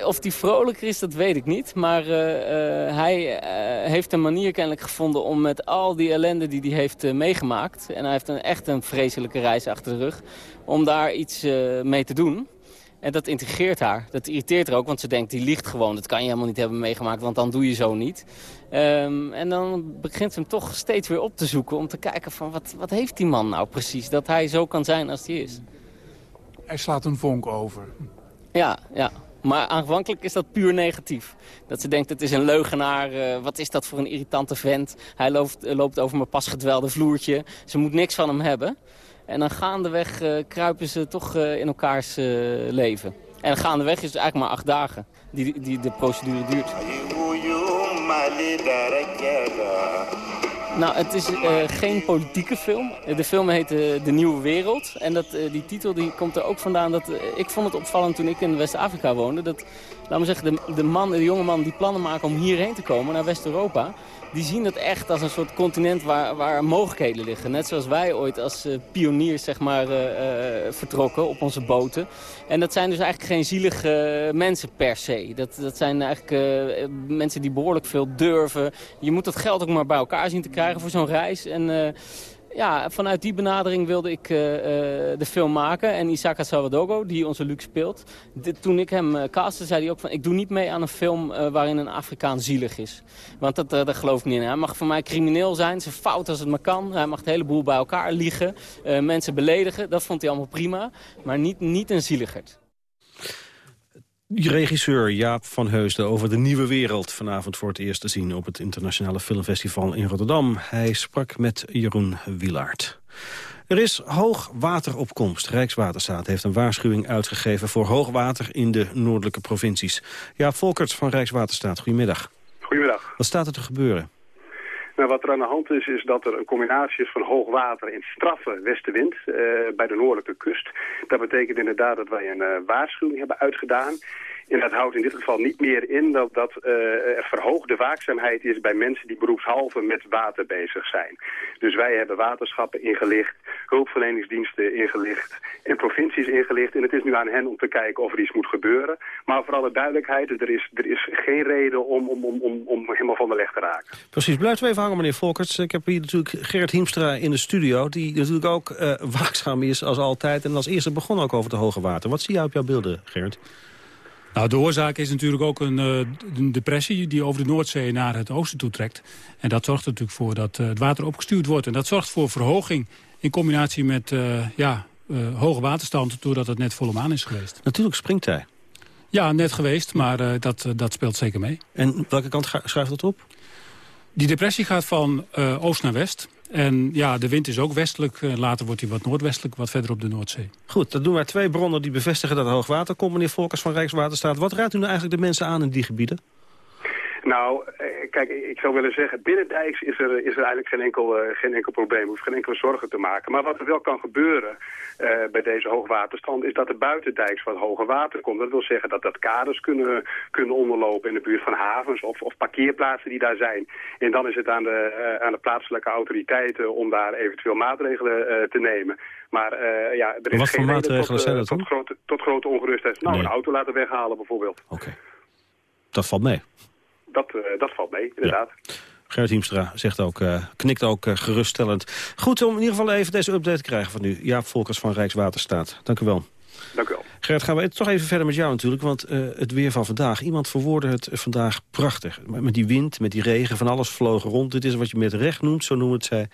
Of die vrolijker is, dat weet ik niet. Maar uh, uh, hij uh, heeft een manier kennelijk gevonden om met al die ellende die hij heeft meegemaakt... en hij heeft een, echt een vreselijke reis achter de rug... om daar iets mee te doen. En dat integreert haar. Dat irriteert haar ook, want ze denkt, die liegt gewoon. Dat kan je helemaal niet hebben meegemaakt, want dan doe je zo niet. Um, en dan begint ze hem toch steeds weer op te zoeken... om te kijken van, wat, wat heeft die man nou precies? Dat hij zo kan zijn als hij is. Hij slaat een vonk over. Ja, ja. Maar aanvankelijk is dat puur negatief. Dat ze denkt, het is een leugenaar, uh, wat is dat voor een irritante vent. Hij loopt, uh, loopt over mijn pas gedwelde vloertje. Ze moet niks van hem hebben. En dan gaandeweg uh, kruipen ze toch in elkaars leven. En gaandeweg is het eigenlijk maar acht dagen die, die de procedure duurt. Nou, het is uh, geen politieke film. De film heet uh, De Nieuwe Wereld. En dat, uh, die titel die komt er ook vandaan. Dat, ik vond het opvallend toen ik in West-Afrika woonde. Dat, laten we zeggen, de, de, man, de jonge man die plannen maken om hierheen te komen, naar West-Europa die zien het echt als een soort continent waar, waar mogelijkheden liggen. Net zoals wij ooit als uh, pioniers zeg maar, uh, uh, vertrokken op onze boten. En dat zijn dus eigenlijk geen zielige mensen per se. Dat, dat zijn eigenlijk mensen die behoorlijk veel durven. Je moet dat geld ook maar bij elkaar zien te krijgen voor zo'n reis. En ja, vanuit die benadering wilde ik uh, uh, de film maken. En Isaka Salvadogo, die onze Luc speelt. Toen ik hem uh, castte, zei hij ook van... ik doe niet mee aan een film waarin een Afrikaan zielig is. Want dat, dat geloof ik niet in. Hij mag voor mij crimineel zijn, zo fout als het maar kan. Hij mag het hele boel bij elkaar liegen. mensen beledigen, dat vond hij allemaal prima. Maar niet, niet een zieligerd. Regisseur Jaap van Heusden over de nieuwe wereld. Vanavond voor het eerst te zien op het Internationale Filmfestival in Rotterdam. Hij sprak met Jeroen Wielaert. Er is hoogwateropkomst. Rijkswaterstaat heeft een waarschuwing uitgegeven voor hoogwater in de noordelijke provincies. Jaap Volkerts van Rijkswaterstaat, goedemiddag. Goedemiddag. Wat staat er te gebeuren? Nou, wat er aan de hand is, is dat er een combinatie is van hoogwater en straffe westenwind uh, bij de noordelijke kust. Dat betekent inderdaad dat wij een uh, waarschuwing hebben uitgedaan. En dat houdt in dit geval niet meer in dat, dat uh, er verhoogde waakzaamheid is bij mensen die beroepshalve met water bezig zijn. Dus wij hebben waterschappen ingelicht, hulpverleningsdiensten ingelicht en provincies ingelicht. En het is nu aan hen om te kijken of er iets moet gebeuren. Maar voor alle duidelijkheid, er is, er is geen reden om, om, om, om, om helemaal van de leg te raken. Precies, blijft even hangen meneer Volkerts. Ik heb hier natuurlijk Gerrit Hiemstra in de studio, die natuurlijk ook uh, waakzaam is als altijd. En als eerste begon ook over het hoge water. Wat zie jij op jouw beelden, Gerrit? Nou, de oorzaak is natuurlijk ook een, uh, een, depressie die over de Noordzee naar het oosten toe trekt. En dat zorgt er natuurlijk voor dat uh, het water opgestuurd wordt. En dat zorgt voor verhoging in combinatie met uh, ja, hoge waterstand... doordat het net volle maan is geweest. Natuurlijk springt hij. Ja, net geweest, maar dat, dat speelt zeker mee. En welke kant schrijft dat op? Die depressie gaat van oost naar west. En ja, de wind is ook westelijk. Later wordt hij wat noordwestelijk, wat verder op de Noordzee. Goed, dan doen wij twee bronnen die bevestigen dat er hoogwater komt. Meneer Volkers van Rijkswaterstaat, wat raadt u nou eigenlijk de mensen aan in die gebieden? Nou, eh, kijk, ik zou willen zeggen, binnen Dijks is er, is er eigenlijk geen enkel, uh, geen enkel probleem. hoeft geen enkele zorgen te maken. Maar wat er wel kan gebeuren uh, bij deze hoogwaterstand... is dat er buiten Dijks wat hoger water komt. Dat wil zeggen dat dat kaders kunnen, kunnen onderlopen in de buurt van havens... Of, of parkeerplaatsen die daar zijn. En dan is het aan de, uh, aan de plaatselijke autoriteiten om daar eventueel maatregelen te nemen. Maar ja, er is wat geen voor maatregelen tot, zijn dat tot, grote, tot grote ongerustheid. Nou, Nee. een auto laten weghalen bijvoorbeeld. Dat valt mee. Dat, eh, dat valt mee, inderdaad. Gerrit Hiemstra zegt ook, eh, knikt ook eh, geruststellend. Goed om in ieder geval even deze update te krijgen van u. Jaap Volkers van Rijkswaterstaat. Dank u wel. Dank u wel. Gerrit, gaan we toch even verder met jou natuurlijk. Want het weer van vandaag. Iemand verwoordde het vandaag prachtig. Met met die wind, met die regen, van alles vlogen rond. Dit is wat je met recht noemt, zo noemen het zij,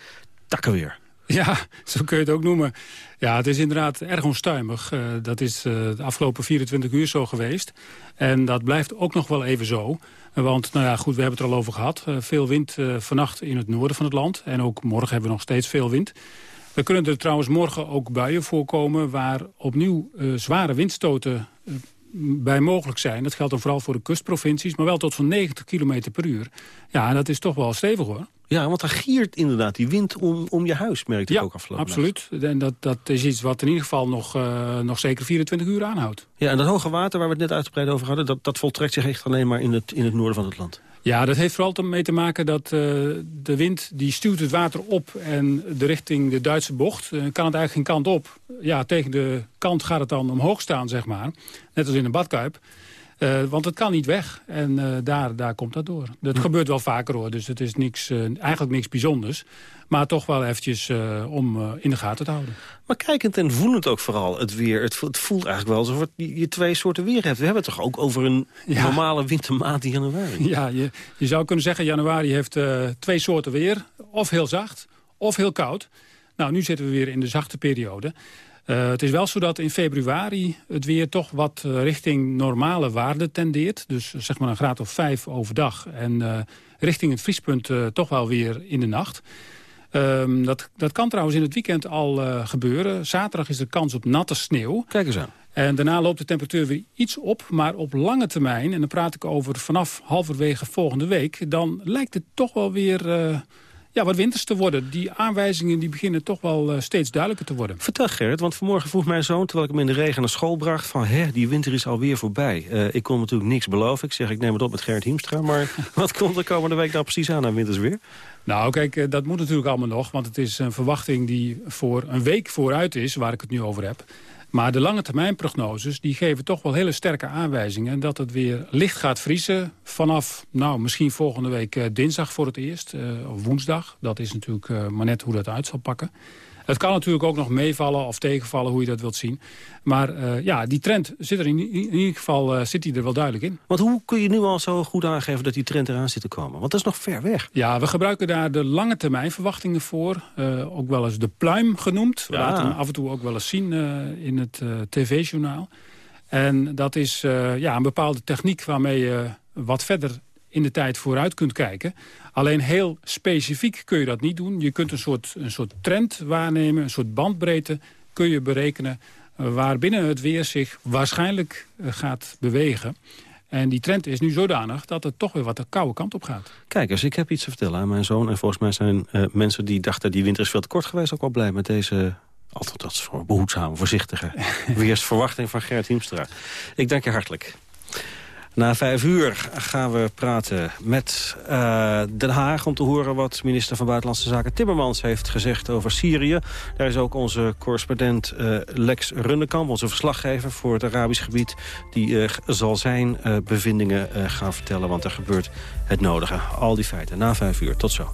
takkenweer. Ja, zo kun je het ook noemen. Ja, het is inderdaad erg onstuimig. Eh, dat is eh, de afgelopen 24 uur zo geweest. En dat blijft ook nog wel even zo. Want, nou ja, goed, we hebben het er al over gehad. Eh, veel wind vannacht in het noorden van het land. En ook morgen hebben we nog steeds veel wind. Er kunnen er trouwens morgen ook buien voorkomen... waar opnieuw zware windstoten bij mogelijk zijn. Dat geldt dan vooral voor de kustprovincies, maar wel tot zo'n 90 km per uur. Ja, en dat is toch wel stevig hoor. Ja, want er giert inderdaad die wind om, om je huis, merkte ik ook afgelopen. Absoluut. En dat, dat is iets wat in ieder geval nog, eh, nog zeker 24 uur aanhoudt. Ja, en dat hoge water waar we het net uitgebreid over hadden... dat, dat voltrekt zich echt alleen maar in het, in het noorden van het land. Ja, dat heeft vooral mee te maken dat eh, de wind die stuwt het water op... en de richting de Duitse bocht eh, kan het eigenlijk geen kant op. Ja, tegen de kant gaat het dan omhoog staan, zeg maar. Net als in een badkuip. Eh, want het kan niet weg. En eh, daar, daar komt dat door. Dat gebeurt wel vaker hoor. Dus het is niks, eh, eigenlijk niks bijzonders. Maar toch wel eventjes om in de gaten te houden. Maar kijkend en voelend ook vooral het weer. Het, vo- het voelt eigenlijk wel alsof je, twee soorten weer hebt. We hebben het toch ook over een normale wintermaand in januari? Ja, je, je zou kunnen zeggen januari heeft twee soorten weer. Of heel zacht, of heel koud. Nou, nu zitten we weer in de zachte periode. Eh, het is wel zo dat in februari het weer toch wat eh, richting normale waarden tendeert. Dus zeg maar een graad of vijf overdag. En eh, richting het vriespunt eh, toch wel weer in de nacht. Ehm, dat, dat kan trouwens in het weekend al eh, gebeuren. Zaterdag is er kans op natte sneeuw. Kijk eens aan. En daarna loopt de temperatuur weer iets op. Maar op lange termijn, en dan praat ik over vanaf halverwege volgende week... dan lijkt het toch wel weer eh, ja, wat winters te worden. Die aanwijzingen die beginnen toch wel eh, steeds duidelijker te worden. Vertel Gerrit, want vanmorgen vroeg mijn zoon... terwijl ik hem in de regen naar school bracht... van hè, die winter is alweer voorbij. Eh, ik kon natuurlijk niks beloven. Ik zeg, ik neem het op met Gerrit Hiemstra. Maar wat komt er komende week nou precies aan aan wintersweer? Nou, kijk, eh, dat moet natuurlijk allemaal nog. Want het is een verwachting die voor een week vooruit is, waar ik het nu over heb. Maar de lange termijn prognoses die geven toch wel hele sterke aanwijzingen... dat het weer licht gaat vriezen vanaf, nou, misschien volgende week eh, dinsdag voor het eerst. eh, of woensdag. Dat is natuurlijk eh, maar net hoe dat uit zal pakken. Het kan natuurlijk ook nog meevallen of tegenvallen, hoe je dat wilt zien. Maar eh, ja, die trend zit er in, in ieder geval eh, zit die er wel duidelijk in. Want hoe kun je nu al zo goed aangeven dat die trend eraan zit te komen? Want dat is nog ver weg. Ja, we gebruiken daar de lange termijn verwachtingen voor. Eh, ook wel eens de pluim genoemd. We Ja. laten hem af en toe ook wel eens zien in het tv-journaal. En dat is ja, een bepaalde techniek waarmee je wat verder in de tijd vooruit kunt kijken. Alleen heel specifiek kun je dat niet doen. Je kunt een soort, een soort trend waarnemen, een soort bandbreedte kun je berekenen... eh, waarbinnen het weer zich waarschijnlijk eh, gaat bewegen. En die trend is nu zodanig dat het toch weer wat de koude kant op gaat. Kijk eens, ik heb iets te vertellen aan mijn zoon. En volgens mij zijn eh, mensen die dachten die winter is veel te kort geweest... ook wel blij met deze, altijd dat is voor behoedzame, voorzichtige... weersverwachting van Gerrit Hiemstra. Ik dank je hartelijk. Na vijf uur gaan we praten met eh, Den Haag... om te horen wat minister van Buitenlandse Zaken Timmermans heeft gezegd over Syrië. Daar is ook onze correspondent eh, Lex Runnekamp, onze verslaggever voor het Arabisch gebied... die eh, zal zijn bevindingen gaan vertellen, want er gebeurt het nodige. Al die feiten na vijf uur. Tot zo.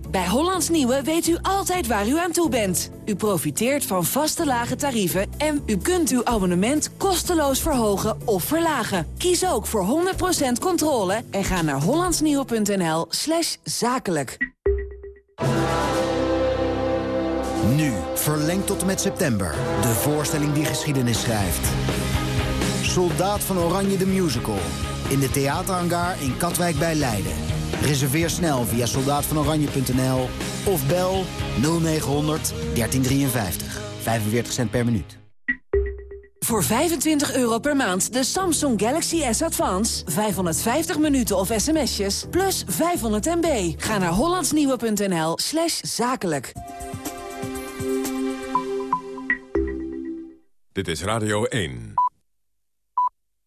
Bij Hollands Nieuwe weet u altijd waar u aan toe bent. U profiteert van vaste lage tarieven en u kunt uw abonnement kosteloos verhogen of verlagen. Kies ook voor 100% controle en ga naar hollandsnieuwe.nl slash zakelijk. Nu, verlengd tot met september. De voorstelling die geschiedenis schrijft. Soldaat van Oranje de Musical. In de theaterhangar in Katwijk bij Leiden. Reserveer snel via soldaatvanoranje.nl of bel 0900 1353. 45 cent per minuut. Voor 25 euro per maand de Samsung Galaxy S Advance. 550 minuten of sms'jes, plus 500 MB. Ga naar hollandsnieuwe.nl slash zakelijk. Dit is Radio 1.